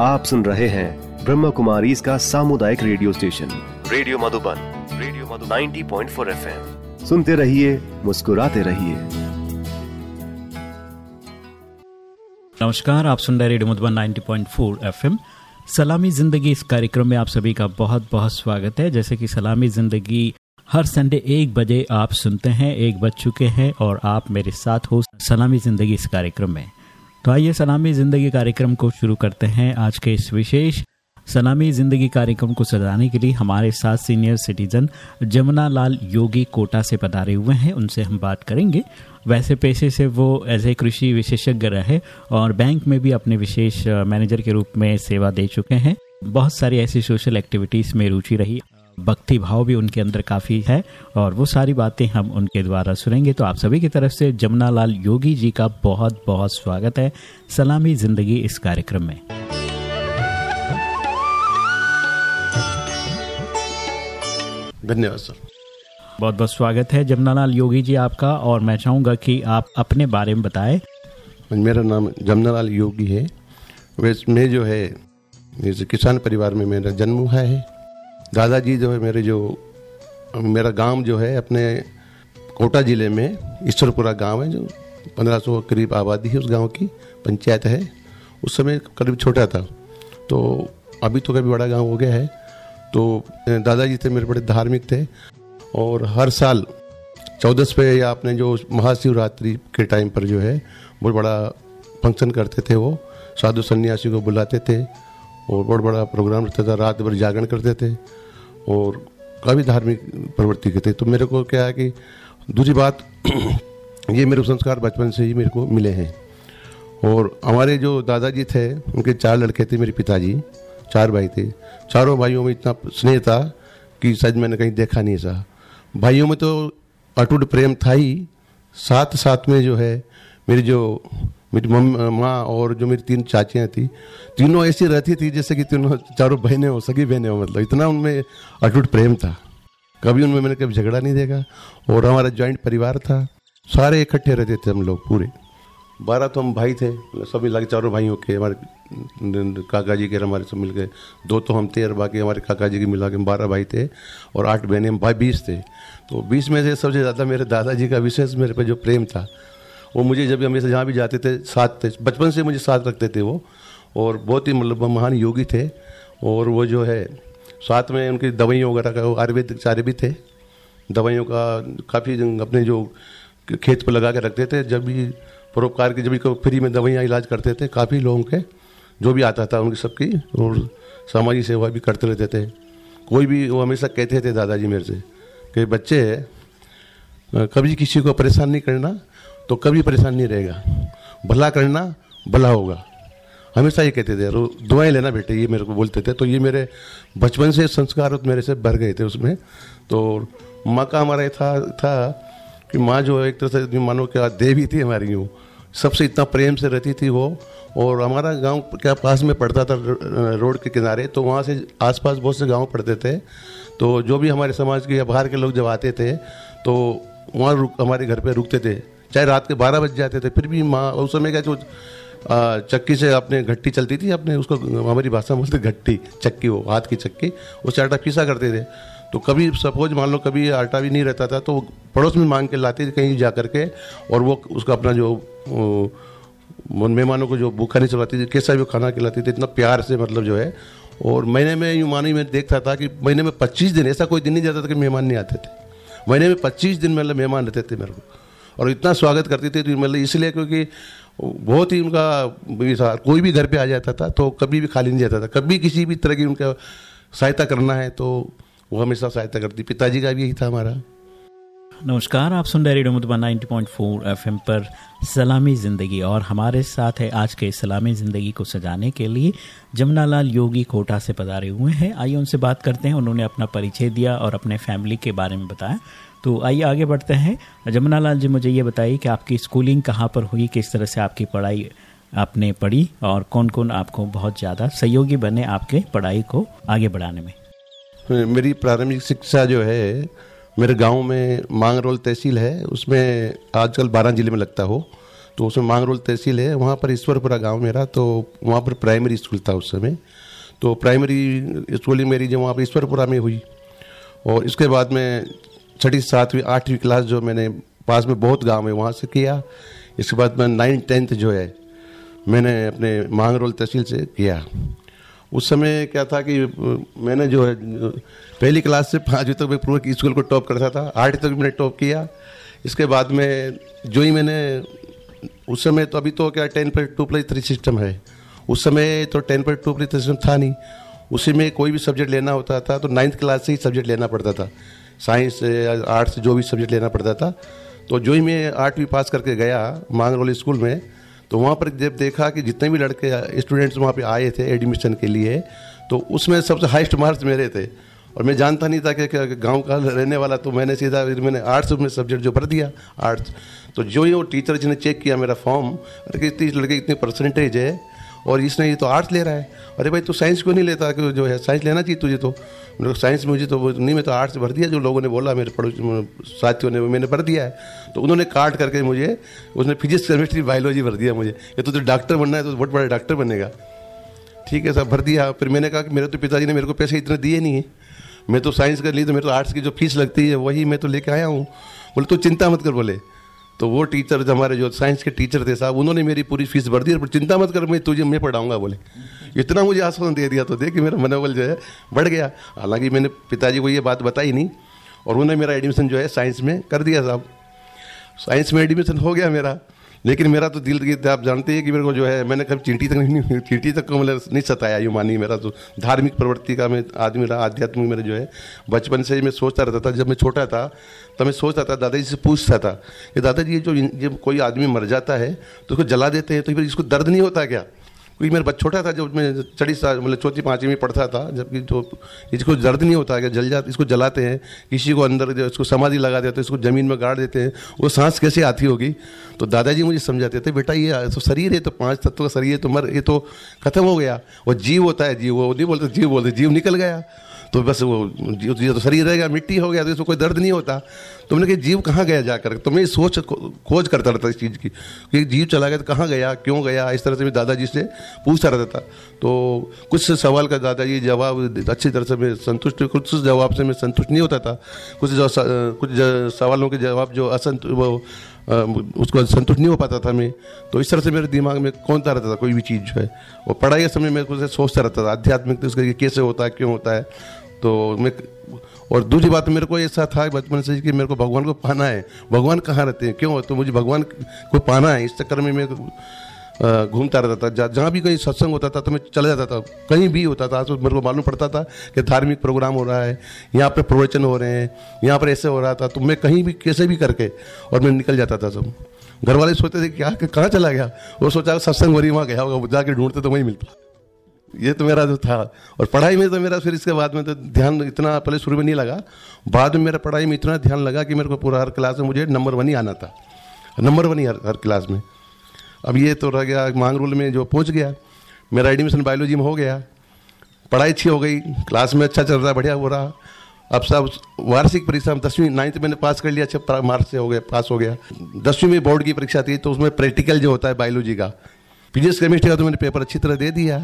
आप सुन रहे हैं ब्रह्म कुमारी इसका सामुदायिक radio station. Radio Madhuban radio Madhuban. 90.4 FM. सुनते रहिए मुस्कुराते रहिए। नमस्कार आप सुन रहे रेडियो मधुबन 90.4 एफएम। सलामी ज़िंदगी इस कार्यक्रम में आप सभी का बहुत बहुत स्वागत है। जैसे कि सलामी ज़िंदगी हर संडे एक बजे आप सुनते हैं एक बज चुके हैं और आप मेरे साथ हो सलामी ज़िंदगी इस कार्यक्रम में। तो आइए सलामी ज़िंदगी कार्यक्रम को शुरू करते हैं आज के इस विशेष सलामी ज़िंदगी कार्यक्रम को सजाने के लिए हमारे साथ सीनियर सिटीजन जमुना लाल योगी कोटा से पधारे हुए हैं। उनसे हम बात करेंगे। वैसे पेशे से वो एज ए कृषि विशेषज्ञ रहे और बैंक में भी अपने विशेष मैनेजर के रूप में सेवा दे चुके हैं। बहुत सारी ऐसी सोशल एक्टिविटीज़ में रुचि रही। भक्ति भाव भी उनके अंदर काफ़ी है और वो सारी बातें हम उनके द्वारा सुनेंगे। तो आप सभी की तरफ़ से जमुना लाल योगी जी का बहुत बहुत स्वागत है। सलामी ज़िंदगी इस कार्यक्रम में। धन्यवाद सर। बहुत बहुत स्वागत है जमुनालाल योगी जी आपका और मैं चाहूँगा कि आप अपने बारे में बताएँ। मेरा नाम जमुनालाल योगी है। वैसे मैं जो है किसान परिवार में मेरा जन्म हुआ है। दादाजी जो है, मेरे जो, मेरा गाँव जो है, अपने कोटा ज़िले में, ईश्वरपुरा गाँव है, जो 1500 करीब आबादी है उस गाँव की, पंचायत है। उस समय करीब छोटा था। तो अभी तो कभी बड़ा गाँव हो गया है। तो दादाजी थे, मेरे बड़े धार्मिक थे। और हर साल चौदस पे या अपने जो महाशिवरात्रि के टाइम पर जो है बहुत बड़ा फ़ंक्शन करते थे वो। साधु सन्यासी को बुलाते थे। और बहुत बड़ा प्रोग्राम रहता था रात भर जागरण करते थे और काफ़ी धार्मिक प्रवृत्ति के थे। तो मेरे को क्या है कि दूसरी बात, ये मेरे संस्कार बचपन से ही मेरे को मिले हैं। और हमारे जो दादाजी थे, उनके चार लड़के थे, मेरे पिताजी, चार भाई थे। चारों भाइयों में इतना स्नेह था कि शायद मैंने कहीं देखा नहीं था भाइयों में तो अटूट प्रेम था ही। साथ साथ में जो है, मेरी जो मेरी माँ और जो मेरी तीन चाचियाँ थी, तीनों ऐसी रहती थी जैसे कि तीनों चारों बहनें हो, सगी बहनें हो मतलब इतना उनमें अटूट प्रेम था। कभी उनमें मैंने कभी झगड़ा नहीं देखा और हमारा जॉइंट परिवार था। सारे इकट्ठे रहते थे हम लोग पूरे। बारह तो हम भाई थे, सभी लगे चारों भाइयों के, हमारे काका जी के हमारे सब मिल गए दो तो हम थे और बाकी हमारे काका जी के मिला के हम बारह भाई थे और आठ बहनें, हम भाई बीस थे। तो बीस में से सबसे ज़्यादा मेरे दादाजी का विशेष मेरे पे जो प्रेम था वो मुझे जब हमेशा जहाँ भी जाते थे, साथ थे, बचपन से मुझे साथ रखते थे वो। और बहुत ही मतलब महान योगी थे। और वो जो है, साथ में उनकी दवाइयों वगैरह का आयुर्वेदिक चारे भी थे। दवाइयों का काफ़ी अपने जो खेत पर लगा के रखते थे। जब भी परोपकार की, जब भी फ्री में दवाइयाँ इलाज करते थे, काफ़ी लोगों के, जो भी आता था उनकी सबकी, और सामाजिक सेवा भी करते रहते थे। कोई भी, वो हमेशा कहते थे दादाजी मेरे से कि, बच्चे, कभी किसी को परेशान नहीं करना तो कभी परेशान नहीं रहेगा। भला करना, भला होगा। हमेशा ये कहते थे दुआएँ लेना बेटे, ये मेरे को बोलते थे। तो ये मेरे बचपन से संस्कार मेरे से भर गए थे उसमें। तो माँ का हमारा ये था था कि माँ जो एक तरह से मानो क्या देवी थी हमारी, यूँ। सबसे इतना प्रेम से रहती थी वो। और हमारा गाँव क्या पास में पड़ता था रोड के किनारे तो वहाँ से आसपास बहुत से गाँव पड़ते थे। तो जो भी हमारे समाज के या बाहर के लोग जब आते थे तो वहाँ हमारे घर पे रुकते थे। चाहे रात के बारह बज जाते थे, फिर भी माँ, उस समय क्या जो चक्की से अपने घट्टी चलती थी, अपने उसको, हमारी भाषा में बोलते घट्टी, चक्की, वो हाथ की चक्की उससे आटा पीसा करते थे। तो कभी सपोज़ मान लो कभी आटा भी नहीं रहता था तो पड़ोस में मांग के लाते थे कहीं जा करके, और वो उसका अपना जो मेहमानों को जो भूखा नहीं चलाती थी, कैसा भी खाना खिलाती थी, इतना प्यार से मतलब जो है। और महीने में, यूँ मानी मैं देखता था कि महीने में पच्चीस दिन, ऐसा कोई दिन नहीं जाता था कि मेहमान नहीं आते थे। महीने में पच्चीस दिन मतलब मेहमान रहते थे मेरे को। और इतना स्वागत करती थी मतलब इसलिए क्योंकि बहुत ही उनका कोई भी घर पे आ जाता था तो कभी भी खाली नहीं जाता था। कभी किसी भी तरह की उनका सहायता करना है तो वो हमेशा सहायता करती। पिताजी का भी यही था हमारा। नमस्कार, आप सुन रहे रेडियो मधुबन 90.4 एफएम पर सलामी ज़िंदगी और हमारे साथ है आज के सलामी ज़िंदगी को सजाने के लिए जमुना लाल योगी कोटा से पधारे हुए हैं। आइए उनसे बात करते हैं। उन्होंने अपना परिचय दिया और अपने फैमिली के बारे में बताया। तो आइए आगे बढ़ते हैं। जमुना लाल जी, मुझे ये बताइए कि आपकी स्कूलिंग कहाँ पर हुई, किस तरह से आपकी पढ़ाई आपने पढ़ी और कौन कौन आपको बहुत ज़्यादा सहयोगी बने आपके पढ़ाई को आगे बढ़ाने में? मेरी प्रारंभिक शिक्षा जो है, मेरे गाँव में मांगरोल तहसील है। उसमें आजकल बारह ज़िले में लगता हो। तो उसमें मांगरोल तहसील है। वहाँ पर ईश्वरपुरा गाँव मेरा तो वहाँ पर प्राइमरी स्कूल था उस समय। तो प्राइमरी स्कूलिंग मेरी जो वहाँ पर ईश्वरपुरा में हुई और इसके बाद में छठी, सातवीं, आठवीं क्लास जो मैंने पास में बहुत गाँव है, वहाँ से किया। इसके बाद मैं नाइन टेंथ जो है, मैंने अपने मांगरोल तहसील से किया। उस समय क्या था कि, मैंने जो है, पहली क्लास से पाँचवीं तक मैं पूरे स्कूल को टॉप करता था। आठवीं तक मैंने टॉप किया। इसके बाद में जो ही मैंने, उस समय तो अभी तो क्या टेन पर टू प्लस थ्री सिस्टम है। उस समय तो टेन पर टू प्लस थ्री सिस्टम था नहीं। उसी में कोई भी सब्जेक्ट लेना होता था तो नाइन्थ क्लास से ही सब्जेक्ट लेना पड़ता था। साइंस, आर्ट्स, जो भी सब्जेक्ट लेना पड़ता था। तो जो ही मैं आठवीं पास करके गया, मांगरोली स्कूल में तो वहाँ पर जब देखा कि जितने भी लड़के, स्टूडेंट्स वहाँ पे आए थे एडमिशन के लिए तो उसमें सबसे हाइस्ट मार्क्स मेरे थे। और मैं जानता नहीं था कि गाँव का रहने वाला तो मैंने सीधा मैंने आर्ट्स में सब्जेक्ट जो भर दिया, आर्ट्स। तो जो ही वो टीचर जिसने चेक किया मेरा फॉर्म अरे कि इतनी, लड़के इतनी परसेंटेज है और इसने ये तो आर्ट्स ले रहा है। अरे भाई तू साइंस क्यों नहीं लेता कि जो है साइंस लेना चाहिए तुझे तो? मेरे को साइंस मुझे तो नहीं मैं तो आर्ट्स भर दिया जो लोगों ने बोला मेरे पड़ोस साथियों ने मैंने भर दिया है। तो उन्होंने काट करके मुझे उसने फिजिक्स केमिस्ट्री बायोलॉजी भर दिया मुझे। ये तो, तो डॉक्टर बनना है तो बहुत बड़ा डॉक्टर बनेगा। ठीक है सब भर दिया। फिर मैंने कहा कि मेरे तो पिताजी ने मेरे को पैसे इतने दिए नहीं है। मैं तो साइंस कर ली तो मेरे तो आर्ट्स की जो फ़ीस लगती है वही मैं तो लेके आया हूँ। बोले तो चिंता मत कर बोले। तो वो टीचर जो हमारे जो साइंस के टीचर थे साहब, उन्होंने मेरी पूरी फ़ीस भर दी और चिंता मत कर, मैं तुझे, मैं पढ़ाऊँगा, बोले। इतना मुझे आश्वासन दे दिया तो देख मेरा मनोबल जो है बढ़ गया। हालाँकि मैंने पिताजी को ये बात बताई नहीं और उन्होंने मेरा एडमिशन जो है साइंस में कर दिया साहब। साइंस में एडमिशन हो गया मेरा। लेकिन मेरा तो दिल आप जानते हैं कि मेरे को जो है, मैंने कभी चींटी तक नहीं चींटी तक को मतलब नहीं सताया यूँ मानी मेरा तो धार्मिक प्रवृत्ति का मैं आदमी रहा, आध्यात्मिक मेरा जो है, बचपन से ही मैं सोचता रहता था। जब मैं छोटा था तो मैं सोचता था, दादाजी से पूछता था कि दादाजी ये जो जब कोई आदमी मर जाता है तो उसको जला देते हैं तो फिर इसको दर्द नहीं होता क्या? क्योंकि मेरा बच्चा छोटा था, जब मैं चढ़ी साल मतलब चौथी, पाँचवीं में पढ़ता था, जबकि जो इसको दर्द नहीं होता है जल जा, इसको जलाते हैं, किसी को अंदर जो इसको समाधि लगा देते हैं इसको ज़मीन में गाड़ देते हैं, वो सांस कैसे आती होगी? तो दादाजी मुझे समझाते थे, बेटा, ये तो शरीर है तो पाँच तत्व का शरीर है तो मर, ये तो खत्म हो गया, वो जीव होता है, जीव, वो नहीं बोलते, जीव बोलते, जीव निकल गया। तो बस वो, ये तो शरीर रहेगा, मिट्टी हो गया तो इसको कोई दर्द नहीं होता। तो मैंने कहा, जीव कहाँ गया जाकर? तो मैं सोच खोज करता रहता इस चीज़ की, कि जीव चला गया तो कहाँ गया, क्यों गया? इस तरह से मैं दादाजी से पूछता रहता था। तो कुछ सवाल का दादाजी जवाब अच्छी तरह से मैं संतुष्ट, कुछ जवाब से मैं संतुष्ट नहीं होता था। कुछ जो कुछ सवालों के जवाब जो असंत, वो उसको संतुष्ट नहीं हो पाता था मैं। तो इस तरह से मेरे दिमाग में कौनता रहता था, कोई भी चीज़ जो है। और पढ़ाई के समय मैं कुछ सोचता रहता था, आध्यात्मिक तो उसका कैसे होता है, क्यों होता है। तो मैं और दूसरी बात, मेरे को ऐसा था बचपन से कि मेरे को भगवान को पाना है। भगवान कहाँ रहते हैं? क्यों? तो मुझे भगवान को पाना है। इस चक्कर में मैं घूमता रहता था। जहाँ भी कहीं सत्संग होता था तो मैं चला जाता था। कहीं भी होता था तो मेरे को मालूम पड़ता था कि धार्मिक प्रोग्राम हो रहा है। यहाँ पर प्रवचन हो रहे हैं। यहाँ पर ऐसे हो रहा था। तो मैं कहीं भी, कैसे भी करके और मैं निकल जाता था सब। घर वाले सोचते थे क्या कहाँ चला गया? वो सोचा सत्संग वरी वहाँ गया होगा। जाके ढूंढते तो वहीं मिलता। ये तो मेरा जो था। और पढ़ाई में तो मेरा फिर इसके बाद में तो ध्यान इतना पहले शुरू में नहीं लगा। बाद में मेरा पढ़ाई में इतना ध्यान लगा कि मेरे को पूरा हर क्लास में मुझे नंबर वन ही आना था। नंबर वन ही हर, हर क्लास में। अब ये तो रह गया मांगरूल में जो पहुँच गया मेरा एडमिशन बायोलॉजी में हो गया। पढ़ाई अच्छी हो गई क्लास में अच्छा चल रहा बढ़िया हो रहा। अब सब वार्षिक परीक्षा में दसवीं नाइन्थ मैंने पास कर लिया अच्छा मार्क्स से हो गया पास हो गया। दसवीं में बोर्ड की परीक्षा थी तो उसमें प्रैक्टिकल जो होता है बायोलॉजी का फिजिक्स केमिस्ट्री का तो मैंने पेपर अच्छी तरह दे दिया।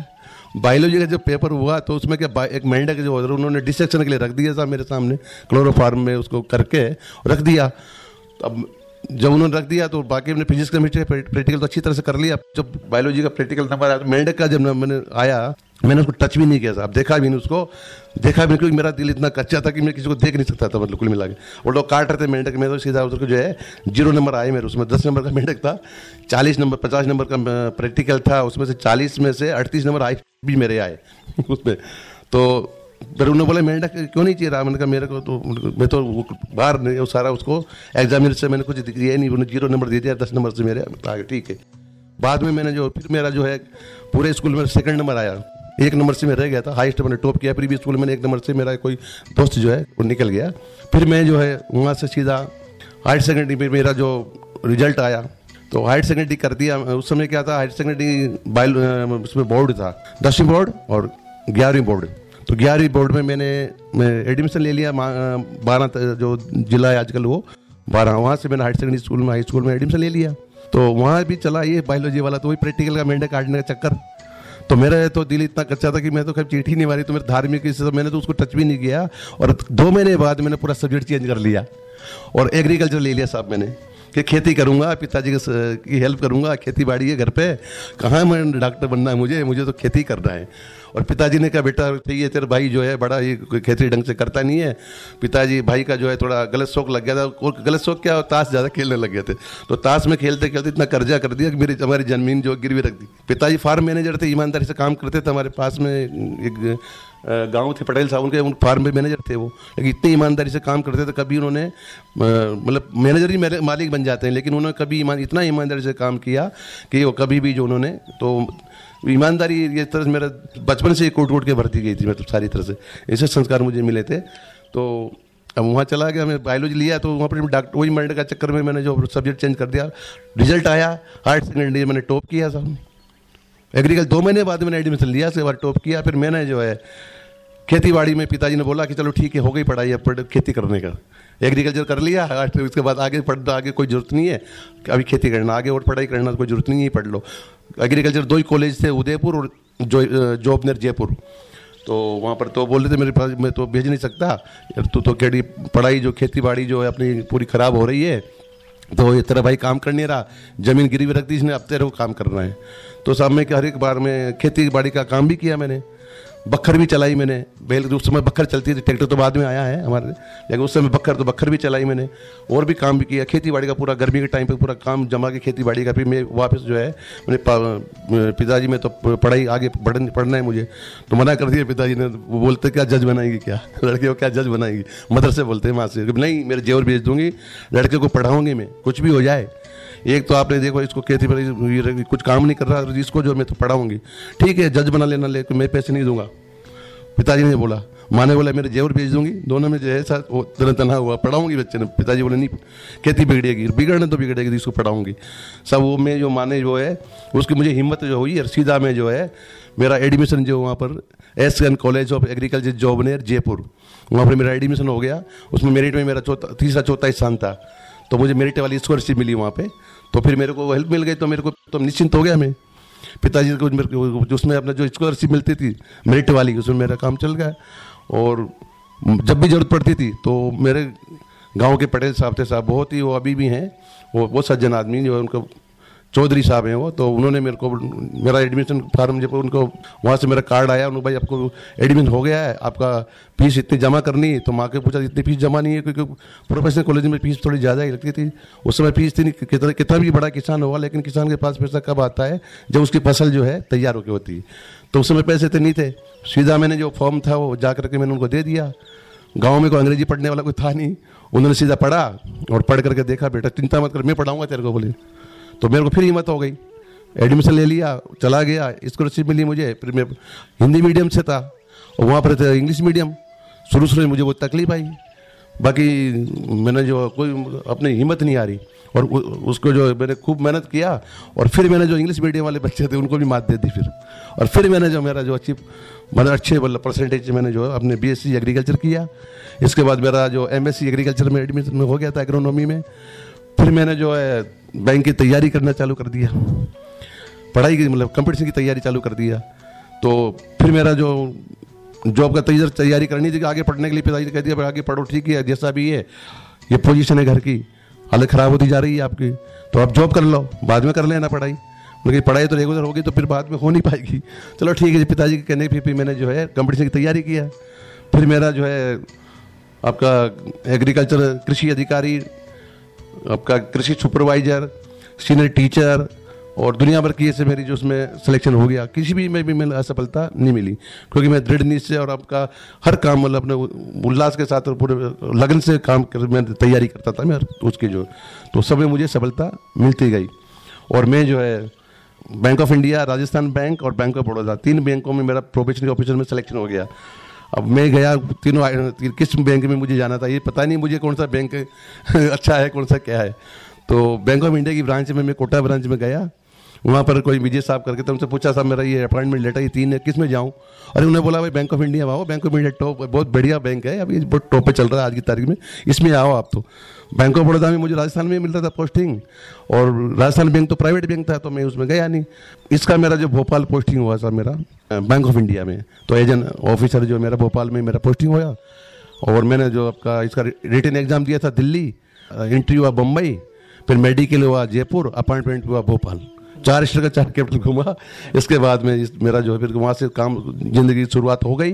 बायोलॉजी का जब पेपर हुआ तो उसमें क्या एक मेंढक जो उन्होंने डिसेक्शन के लिए रख दिया था मेरे सामने क्लोरोफार्म में उसको करके रख दिया। तो अब जब उन्होंने रख दिया तो बाकी मैंने फिजिक्स केमिस्ट्री प्रैक्टिकल तो अच्छी तरह से कर लिया। जब बायोलॉजी का प्रैक्टिकल नंबर आया तो मेंढक का जब मैंने आया, मैंने उसको टच भी नहीं किया था। अब देखा भी नहीं उसको, देखा भी नहीं क्योंकि मेरा दिल इतना कच्चा था कि मैं किसी को देख नहीं सकता था मतलब कुल मिला के। वो लोग काट रहे थे मेंढक में तो सीधा उधर जो है ज़ीरो नंबर आए मेरे उसमें। दस नंबर का मेंढक था, चालीस नंबर पचास नंबर का प्रैक्टिकल था, उसमें से चालीस में से अड़तीस नंबर आए भी मेरे आए उसमें। तो फिर उन्होंने बोला मेंढक क्यों नहीं चाहिए रहा मैंने कहा, मेरे को तो मैं तो बाहर नहीं सारा उसको एग्जामिनर से मैंने कुछ दिया नहीं, उन्होंने ज़ीरो नंबर दे दिया, दस नंबर से मेरे ठीक है। बाद में मैंने जो, फिर मेरा जो है, पूरे स्कूल में सेकंड नंबर आया। एक नंबर से मैं रह गया था हाईएस्ट मैंने टॉप किया फिर भी स्कूल में एक नंबर से मेरा कोई दोस्त जो है, वो निकल गया। फिर मैं जो है, वहाँ से सीधा हायर सेकेंडरी में मेरा जो रिज़ल्ट आया। तो हायर सेकेंडरी कर दिया। उस समय क्या था हायर सेकेंडरी बाइल उसमें बोर्ड था, दसवीं बोर्ड और ग्यारहवीं बोर्ड। तो ग्यारहवीं बोर्ड में मैंने, मैं एडमिशन ले लिया बारह जो जिला है आजकल वो, बारह, वहाँ से मैंने हायर सेकेंडरी स्कूल में, हाई स्कूल में एडमिशन ले लिया। तो वहाँ भी चला ये बायोलॉजी वाला तो वही प्रैक्टिकल का मेंढे काटने का चक्कर। तो मेरा तो दिल इतना कच्चा था कि मैं तो कभी चीठी नहीं मारी तो मेरे धार्मिक से तो मैंने तो उसको टच भी नहीं किया। और दो महीने बाद मैंने पूरा सब्जेक्ट चेंज कर लिया। और एग्रीकल्चर ले लिया साहब मैंने। कि खेती करूँगा, पिताजी की हेल्प करूँगा, खेती बाड़ी है घर पे। कहाँ मैं डॉक्टर बनना है मुझे? मुझे तो खेती करना है। और पिताजी ने कहा, बेटा ये तेरे भाई जो है, बड़ा ये खेतरी ढंग से करता नहीं है। पिताजी, भाई का जो है थोड़ा गलत शौक लग गया था गलत शौक क्या, ताश ज़्यादा खेलने लग गए थे। तो ताश में खेलते खेलते इतना कर्जा कर दिया कि मेरी, हमारी ज़मीन जो गिरवी रख दी। पिताजी फार्म मैनेजर थे, ईमानदारी से काम करते थे, हमारे पास में एक गाँव थे, पटेल साहब, उनके, उन फार्म में मैनेजर थे वो। लेकिन इतनी ईमानदारी से काम करते थे कभी उन्होंने मतलब मैनेजर ही मालिक बन जाते हैं, लेकिन उन्होंने कभी ईमान, इतना ईमानदारी से काम किया कि वो कभी भी जो उन्होंने तो ईमानदारी ये तरह मेरा बचपन से कोट कोट के भर्ती गई थी मतलब सारी तरह से। ऐसे संस्कार मुझे मिले थे। तो अब वहाँ चला गया, मैं बायोलॉजी लिया तो वहाँ पर डॉक्टर वही मरने का चक्कर में मैंने जो सब्जेक्ट चेंज कर दिया रिज़ल्ट आया हार्ट सेकेंड ईयर मैंने टॉप किया साहब एग्रीकल्चर दो महीने बाद मैंने एडमिशन लिया उसके बाद टॉप किया, फिर मैंने जो है खेती बाड़ी में पिताजी ने बोला कि चलो ठीक है, हो गई पढ़ाई, अब खेती करने का। एग्रीकल्चर कर लिया उसके बाद आगे पढ़, आगे कोई ज़रूरत नहीं है। अभी खेती करना, आगे और पढ़ाई करना कोई ज़रूरत नहीं है, पढ़ लो। एग्रीकल्चर दो ही कॉलेज थे, उदयपुर और जो जॉबनर जयपुर। तो वहाँ पर तो बोल रहे थे, मेरे पास, मैं तो भेज नहीं सकता। तू तो केड़ी पढ़ाई जो खेती बाड़ी जो है, अपनी पूरी ख़राब हो रही है। तो ये तेरा भाई काम कर नहीं रहा, ज़मीन गिरी हुई रख दी इसने, अब तेरे को काम करना है। तो साहब मैं हर एक बार में खेती बाड़ी का काम भी किया मैंने। बखर भी चलाई मैंने। बैल उस समय बखर चलती थी, ट्रैक्टर तो बाद में आया है हमारे। लेकिन उस समय बखर तो बखर भी चलाई मैंने, और भी काम भी किया। खेती बाड़ी का पूरा, गर्मी के टाइम पे पूरा काम जमा के खेती बाड़ी का। फिर मैं वापस जो है, मैंने पिताजी में तो पढ़ाई आगे पढ़ पढ़ना है मुझे। तो मना कर दिया पिताजी ने, वो बोलते, क्या जज बनाएगी क्या? लड़के को, क्या जज बनाएगी? मदर से बोलते हैं माँ से, नहीं, मेरे जेवर भेज दूँगी, लड़के को पढ़ाऊँगी मैं, कुछ भी हो जाए एक तो आपने देखो, इसको खेती पर कुछ काम नहीं कर रहा इसको जो मैं तो पढ़ाऊँगी ठीक है, जज बना लेना, लेकिन मैं पैसे नहीं दूँगा। पिताजी ने बोला, माँ ने बोला, मेरे जेवर भेज दूँगी। दोनों में जो है साथ वो तना तना हुआ, पढ़ाऊँगी बच्चे ने। पिताजी बोले, नहीं। खेती बिगड़ेगी, बिगड़ने तो बिगड़ेगी तो इसको पढ़ाऊँगी। सब वो में जो माने जो है, उसकी मुझे हिम्मत जो हुई, और सीधा में जो है, मेरा एडमिशन जो वहाँ पर S N college of agriculture Jobner Jaipur वहाँ पर मेरा एडमिशन हो गया। उसमें मेरिट में मेरा चौथा, तीसरा, चौथा स्थान था। तो मुझे मेरिट वाली स्कॉलरशिप मिली वहाँ पे। तो फिर मेरे को हेल्प मिल गई तो मेरे को तो निश्चिंत हो गया मैं। पिताजी को, मेरे को उसमें अपना जो स्कॉलरशिप मिलती थी मेरिट वाली, उसमें मेरा काम चल गया। और जब भी ज़रूरत पड़ती थी तो मेरे गाँव के पटेल साहब थे साहब, बहुत ही वो अभी भी हैं, वो बहुत सज्जन आदमी जो उनको चौधरी साहब हैं वो तो उन्होंने मेरे को, मेरा एडमिशन फार्म जब उनको, वहाँ से मेरा कार्ड आया, उन्होंने भाई आपको एडमिशन हो गया है, आपका फ़ीस इतनी जमा करनी तो माँ के पूछा, इतनी फ़ीस जमा नहीं है, क्योंकि प्रोफेशनल कॉलेज में फ़ीस थोड़ी ज़्यादा ही लगती थी। उस समय फ़ीस थी कितना कितना भी बड़ा किसान होगा, लेकिन किसान के पास पैसा कब आता है, जब उसकी फ़सल जो है तैयार होकर होती है। तो उस समय पैसे तो नहीं थे। सीधा मैंने जो फॉर्म था, वो जा करके मैंने उनको दे दिया। गाँव में कोई अंग्रेज़ी पढ़ने वाला कोई था नहीं। उन्होंने सीधा पढ़ा और पढ़ करके देखा, बेटा, चिंता मत कर, मैं पढ़ाऊँगा तेरे को बोले। तो मेरे को फिर हिम्मत हो गई। एडमिशन ले लिया, चला गया स्कॉलरशिप मिली मुझे। फिर मैं हिंदी मीडियम से था, और वहाँ पर था इंग्लिश मीडियम शुरू शुरू में मुझे बहुत तकलीफ़ आई। बाकी मैंने जो कोई अपनी हिम्मत नहीं आ रही और उसको जो मैंने खूब मेहनत किया, और फिर मैंने जो इंग्लिश मीडियम वाले बच्चे थे, उनको भी मात दे दी फिर। और फिर मैंने जो मेरा जो अच्छी मतलब अच्छे मतलब परसेंटेज मैंने जो अपने बीएससी एग्रीकल्चर किया। इसके बाद मेरा जो एमएससी एग्रीकल्चर में एडमिशन हो गया था एग्रोनॉमी में। फिर मैंने जो है बैंक की तैयारी करना चालू कर दिया। पढ़ाई की मतलब कंपटीशन की तैयारी चालू कर दिया। तो फिर मेरा जो जॉब का तैयार तैयारी करनी थी आगे पढ़ने के लिए पिताजी कह दिया आगे पढ़ो, ठीक है, जैसा भी है, ये पोजीशन है घर की। हालत ख़राब होती जा रही है आपकी। तो आप जॉब कर लो, बाद में कर लेना पढ़ाई। लेकिन पढ़ाई तो रेगुलर होगी तो फिर बाद में हो नहीं पाएगी। चलो ठीक है पिताजी के कहने फिर फिर मैंने जो है कंपटीशन की तैयारी किया। फिर मेरा जो है आपका एग्रीकल्चर कृषि अधिकारी आपका कृषि सुपरवाइजर, सीनियर टीचर और दुनिया भर की ऐसे मेरी जो उसमें सिलेक्शन हो गया, किसी भी में भी मैं असफलता नहीं मिली। क्योंकि मैं दृढ़ निश्चय और आपका हर काम मतलब अपने उल्लास के साथ और पूरे लगन से काम कर, मैं तैयारी करता था मैं उसकी जो। तो सब में मुझे सफलता मिलती गई। और मैं जो है Bank of India Rajasthan Bank और बैंक ऑफ़ बड़ौदा तीन बैंकों में मेरा प्रोफेशनल ऑफिसर में सिलेक्शन हो गया। अब मैं गया, तीनों किस बैंक में मुझे जाना था, ये पता नहीं मुझे कौन सा बैंक अच्छा है, कौन सा क्या है। तो बैंक ऑफ़ इंडिया की ब्रांच में मैं कोटा ब्रांच में गया, वहाँ पर कोई विजय साहब करके तो उनसे पूछा, साहब, मेरा ये अपॉइंटमेंट लेटर ये तीन है, किसमें जाऊँ? अरे उन्हें बोला, भाई बैंक ऑफ़ इंडिया आओ बैंक ऑफ़ इंडिया टॉप बहुत बढ़िया बैंक है, अभी बहुत टॉप पे चल रहा है आज की तारीख में, इसमें आओ आप तो। बैंक ऑफ़ बड़ौदा में मुझे राजस्थान में मिलता था पोस्टिंग और राजस्थान बैंक तो प्राइवेट बैंक था तो मैं उसमें गया नहीं। इसका मेरा जो भोपाल पोस्टिंग हुआ सर मेरा बैंक ऑफ़ इंडिया में तो एजेंट ऑफिसर जो मेरा भोपाल में मेरा पोस्टिंग हुआ और मैंने जो आपका इसका रिटर्न एग्ज़ाम दिया था दिल्ली इंटरव्यू हुआ बम्बई फिर मेडिकल हुआ जयपुर अपॉइंटमेंट हुआ भोपाल। चार स्टेट का चार कैपिटल घूमा। इसके बाद में इस, मेरा जो है फिर वहाँ से काम ज़िंदगी शुरुआत हो गई।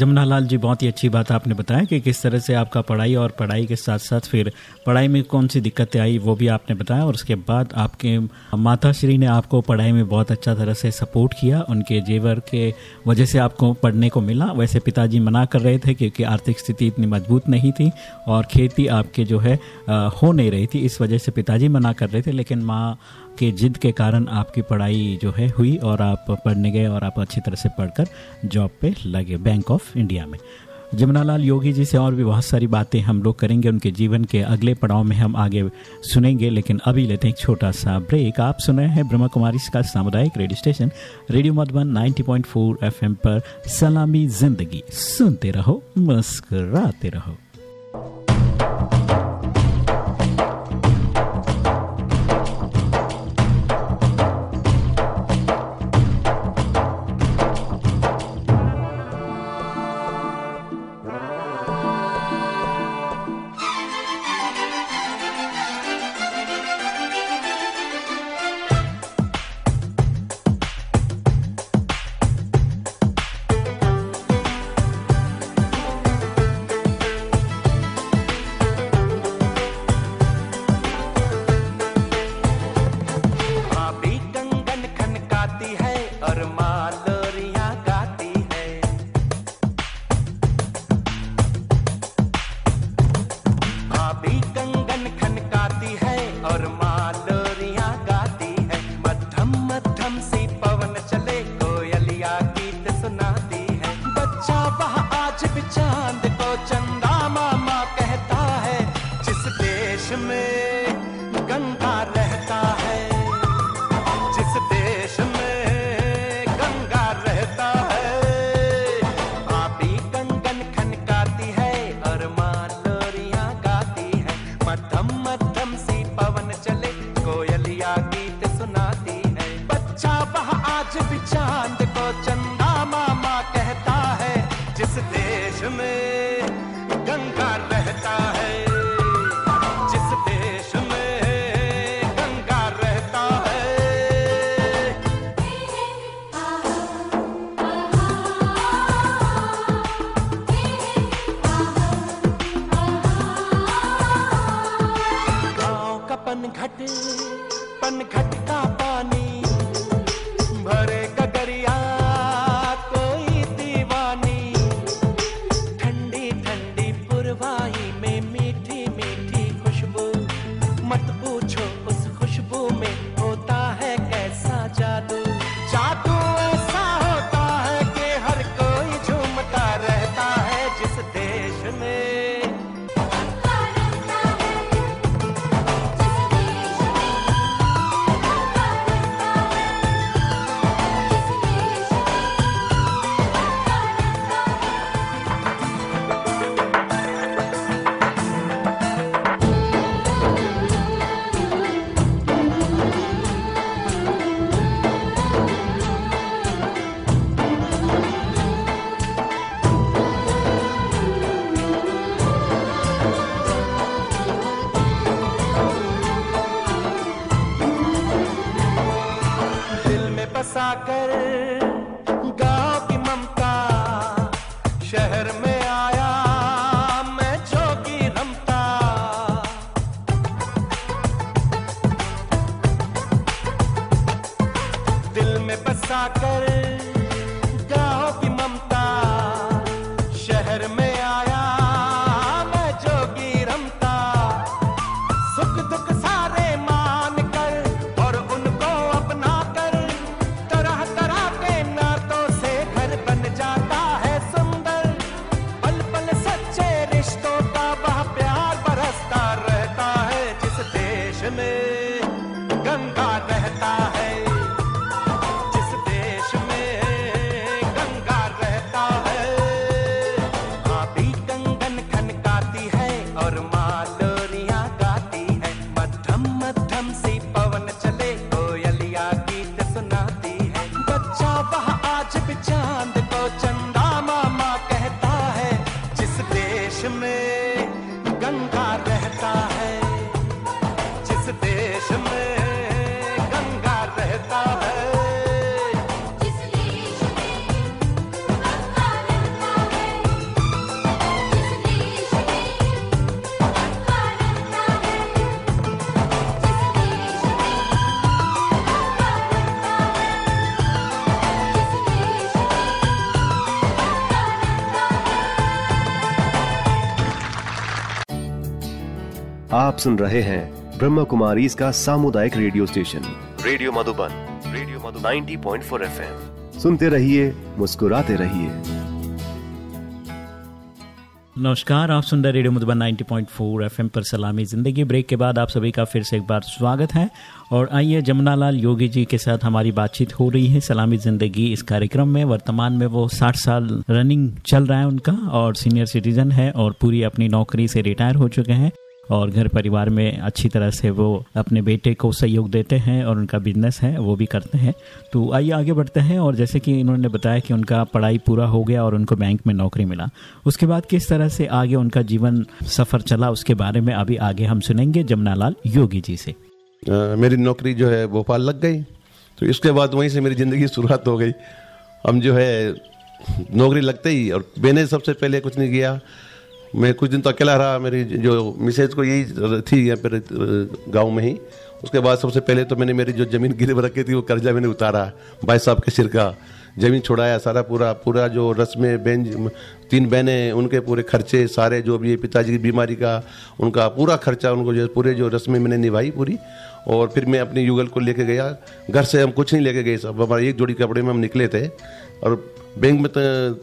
जमुना लाल जी, बहुत ही अच्छी बात आपने बताया कि किस तरह से आपका पढ़ाई और पढ़ाई के साथ साथ फिर पढ़ाई में कौन सी दिक्कतें आई, वो भी आपने बताया और उसके बाद आपके माता श्री ने आपको पढ़ाई में बहुत अच्छा तरह से सपोर्ट किया, उनके जेवर के वजह से आपको पढ़ने को मिला। वैसे पिताजी मना कर रहे थे क्योंकि आर्थिक स्थिति इतनी मज़बूत नहीं थी और खेती आपके जो है हो नहीं रही थी, इस वजह से पिताजी मना कर रहे थे, लेकिन माँ के जिद के कारण आपकी पढ़ाई जो है हुई और आप पढ़ने गए और आप अच्छी तरह से पढ़कर जॉब पे लगे बैंक ऑफ़ इंडिया में। जमुनालाल योगी जी से और भी बहुत सारी बातें हम लोग करेंगे। उनके जीवन के अगले पड़ाव में हम आगे सुनेंगे, लेकिन अभी लेते हैं एक छोटा सा ब्रेक। आप सुन रहे हैं ब्रह्मा कुमारी का सामुदायिक radio station, radio Madhuban 90.4 FM पर। सलामी ज़िंदगी। सुनते रहो, मुस्कुराते रहो। में सुन रहे हैं ब्रह्म कुमारी इसका सामुदायिक radio station. Radio Madhuban radio Madhu 90.4 point सुनते रहिए मुस्कुराते रहिए। नमस्कार आप सुन रहे रेडियो मधुबन 90.4 एफएम पर सलामी ज़िंदगी। ब्रेक के बाद आप सभी का फिर से एक बार स्वागत है। और आइए जमुना लाल योगी जी के साथ हमारी बातचीत हो रही है सलामी ज़िंदगी इस कार्यक्रम में। वर्तमान में वो 60 साल रनिंग चल रहा है उनका और सीनियर सिटीजन है और पूरी अपनी नौकरी से रिटायर हो चुके हैं। और घर परिवार में अच्छी तरह से वो अपने बेटे को सहयोग देते हैं और उनका बिज़नेस है वो भी करते हैं। तो आइए आगे बढ़ते हैं और जैसे कि इन्होंने बताया कि उनका पढ़ाई पूरा हो गया और उनको बैंक में नौकरी मिला। उसके बाद किस तरह से आगे उनका जीवन सफ़र चला उसके बारे में अभी आगे हम सुनेंगे जमुनालाल योगी जी से। अ, मेरी नौकरी जो है भोपाल लग गई तो इसके बाद वहीं से मेरी ज़िंदगी शुरुआत हो गई। हम जो है नौकरी लगते ही और मैंने सबसे पहले कुछ नहीं किया। मैं कुछ दिन तो अकेला रहा, मेरी जो मिसेज को यही थी यहाँ पर गाँव में ही। उसके बाद सबसे पहले तो मैंने मेरी जो ज़मीन गिरव रखी थी, वो कर्जा मैंने उतारा, भाई साहब के सिर का। ज़मीन छुड़ाया, सारा पूरा पूरा जो रस्में बहन तीन बहनें, उनके पूरे खर्चे, सारे जो भी पिताजी की बीमारी का, उनका पूरा खर्चा, उनको जो पूरे जो रस्में मैंने निभाई पूरी। और फिर मैं अपने युगल को लेके गया। घर से हम कुछ नहीं लेके गए सब, हमारे एक जोड़ी कपड़े में हम निकले थे। और बैंक में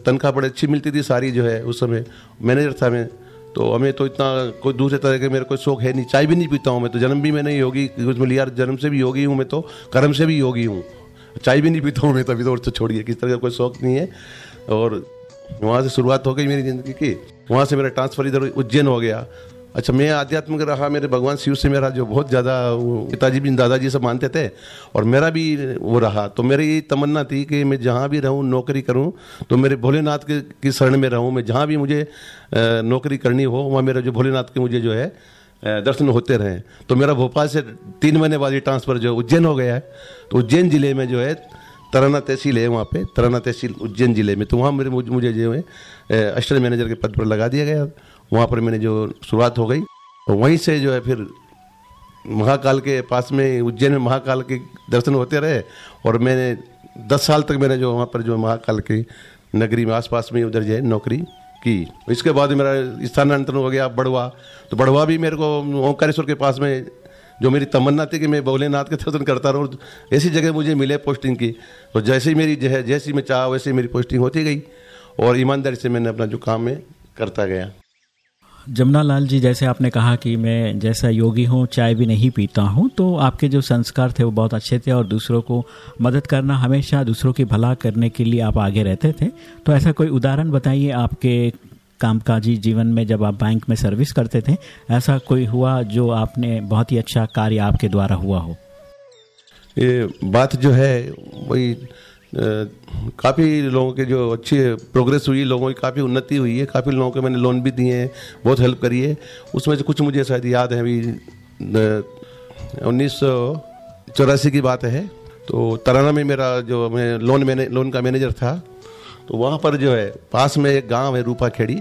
तनख्वाह बड़ी अच्छी मिलती थी, सारी जो है उस समय, मैनेजर था मैं। तो हमें तो इतना कोई दूसरे तरह के मेरे कोई शौक है नहीं, चाय भी नहीं पीता हूँ मैं तो जन्म भी मैं मैंने योगी उसमें लिया जन्म से भी योगी हूँ मैं तो कर्म से भी योगी हूँ। चाय भी नहीं पीता हूँ मैं, तभी तो और तो छोड़िए, किस तरह का कोई शौक नहीं है। और वहाँ से शुरुआत हो गई मेरी ज़िंदगी की, वहाँ से मेरा ट्रांसफ़र इधर उज्जैन हो गया। अच्छा मैं आध्यात्मिक रहा, मेरे भगवान शिव से मेरा जो बहुत ज़्यादा पिताजी भी, दादाजी सब मानते थे, और मेरा भी वो रहा। तो मेरी यही तमन्ना थी कि मैं जहाँ भी रहूँ, नौकरी करूँ तो मेरे भोलेनाथ के, की शरण में रहूँ, मैं जहाँ भी मुझे नौकरी करनी हो, वहाँ मेरा जो भोलेनाथ के मुझे जो है दर्शन होते रहें। तो मेरा भोपाल से तीन महीने बाद ये ट्रांसफ़र जो उज्जैन हो गया है। तो उज्जैन ज़िले में जो है, तराना तहसील है वहाँ पे, तराना तहसील उज्जैन ज़िले में। तो वहाँ मेरे, मुझे जो है असिस्टेंट मैनेजर के पद पर लगा दिया गया। वहाँ पर मैंने जो शुरुआत हो गई और वहीं से जो है फिर महाकाल के पास में उज्जैन में महाकाल के दर्शन होते रहे और मैंने दस साल तक मैंने जो वहाँ पर जो महाकाल की नगरी में आसपास में उधर जो है नौकरी की। इसके बाद मेरा स्थानांतरण हो गया बड़वा। तो बड़वा भी मेरे को ओंकारेश्वर के पास में जो मेरी तमन्ना थी कि मैं भोलेनाथ के दर्शन करता रहूँ ऐसी जगह मुझे मिले पोस्टिंग की। तो जैसे ही मेरी जो है जैसी मैं चाह, वैसे मेरी पोस्टिंग होती गई और ईमानदारी से मैंने अपना जो काम है करता गया। जमुना लाल जी, जैसे आपने कहा कि मैं जैसा योगी हूँ, चाय भी नहीं पीता हूँ तो आपके जो संस्कार थे वो बहुत अच्छे थे और दूसरों को मदद करना हमेशा दूसरों की भला करने के लिए आप आगे रहते थे। तो ऐसा कोई उदाहरण बताइए आपके कामकाजी जीवन में जब आप बैंक में सर्विस करते थे, ऐसा कोई हुआ जो आपने बहुत ही अच्छा कार्य आपके द्वारा हुआ हो? ये बात जो है, वही काफ़ी लोगों के जो अच्छी प्रोग्रेस हुई, लोगों की काफ़ी उन्नति हुई है, काफ़ी लोगों को मैंने लोन भी दिए हैं, बहुत हेल्प करी है। उसमें से कुछ मुझे शायद याद है, अभी उन्नीस चौरासी की बात है। तो तराना में मेरा जो मैं लोन मैंने लोन का मैनेजर था तो वहाँ पर जो है, पास में एक गाँव है रूपा खेड़ी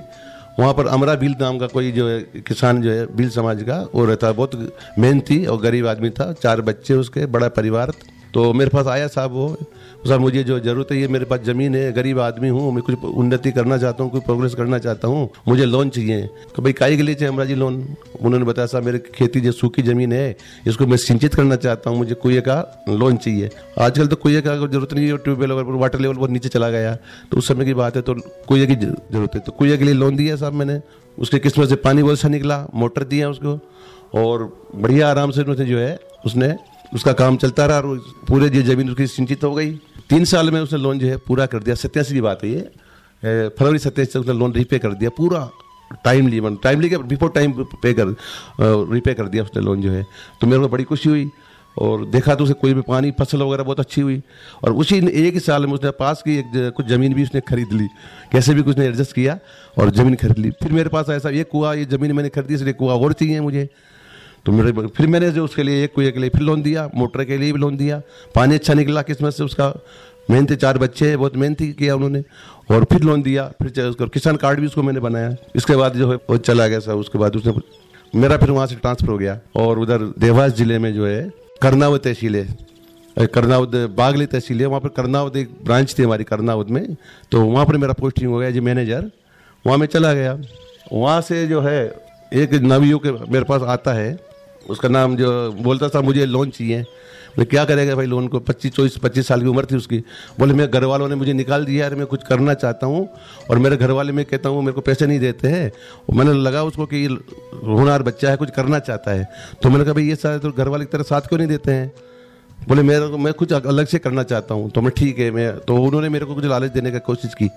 वहाँ पर अमरा बिल नाम का कोई जो है, किसान जो है, बिल समाज का, वो रहता है, बहुत मेहनती और गरीब आदमी था, चार बच्चे उसके, बड़ा परिवार। तो मेरे पास आया साहब वो साहब मुझे जो ज़रूरत है, ये मेरे पास ज़मीन है, गरीब आदमी हूँ, मैं कुछ उन्नति करना चाहता हूँ, कुछ प्रोग्रेस करना चाहता हूँ, मुझे लोन चाहिए। तो भाई काई के लिए चाहिए हमारा जी लोन उन्होंने बताया, साहब, मेरी खेती जो सूखी ज़मीन है, इसको मैं सिंचित करना चाहता हूँ, मुझे कुएँ का लोन चाहिए। आजकल तो कुएँ का ज़रूरत नहीं है ट्यूबवेल वाटर लेवल बहुत नीचे चला गया तो उस समय की बात है तो कुएँ की ज़रूरत है। तो कुएँ के लिए लोन दिया साहब मैंने। उसके किस्मत से पानी बहुत अच्छा निकला, मोटर दिया उसको, और बढ़िया आराम से उसने जो है, उसने उसका काम चलता रहा और पूरे ये ज़मीन उसकी सिंचित हो गई। तीन साल में उसने लोन जो है पूरा कर दिया। सत्यासी की बात है ये। फरवरी सत्यासी तक उसने लोन रीपे कर दिया पूरा। टाइमली मन टाइमली बिफोर टाइम पे कर रिपे कर दिया उसने लोन जो है। तो मेरे को बड़ी खुशी हुई और देखा तो उसे कोई भी पानी, फ़सल वगैरह बहुत अच्छी हुई। और उसी एक ही साल में उसने पास की एक कुछ ज़मीन भी उसने खरीद ली। कैसे भी कुछ ने एडजस्ट किया और ज़मीन खरीद ली। फिर मेरे पास ऐसा ये कुआ, ये ज़मीन मैंने खरीदी, इसलिए कुआ और चाहिए मुझे। तो मेरे फिर मैंने जो उसके लिए एक कुएँ के लिए फिर लोन दिया, मोटर के लिए भी लोन दिया, पानी अच्छा निकला किस्मत से उसका। मेहनती चार बच्चे हैं, बहुत मेहनती किया उन्होंने। और फिर लोन दिया, फिर उसको किसान कार्ड भी उसको मैंने बनाया। इसके बाद जो है, वो चला गया सर उसके बाद उसने मेरा फिर वहाँ से ट्रांसफ़र हो गया। और उधर देवास ज़िले में जो है, करनावत तहसील है। करनावत, बागली तहसील है, वहाँ पर करनावत एक ब्रांच थी हमारी करनावत में। तो वहाँ पर मेरा पोस्टिंग हो गया, जी मैनेजर। वहाँ मैं चला गया। वहाँ से जो है, एक नवयुवक मेरे पास आता है। उसका नाम जो बोलता था, मुझे लोन चाहिए। मैं क्या करेगा भाई लोन को? पच्चीस, चौबीस, पच्चीस साल की उम्र थी उसकी। बोले, मेरे घर वालों ने मुझे निकाल दिया, यार, मैं कुछ करना चाहता हूँ और मेरे घर वाले मैं कहता हूँ, मेरे को पैसे नहीं देते हैं। मैंने लगा उसको कि ये होनहार बच्चा है, कुछ करना चाहता है। तो मैंने कहा, भाई, ये सारे तो घर वाले की तरह साथ क्यों नहीं देते हैं? बोले, मेरे को मैं कुछ अलग से करना चाहता हूँ। तो मैं ठीक है, मैं तो उन्होंने मेरे को कुछ लालच देने की कोशिश की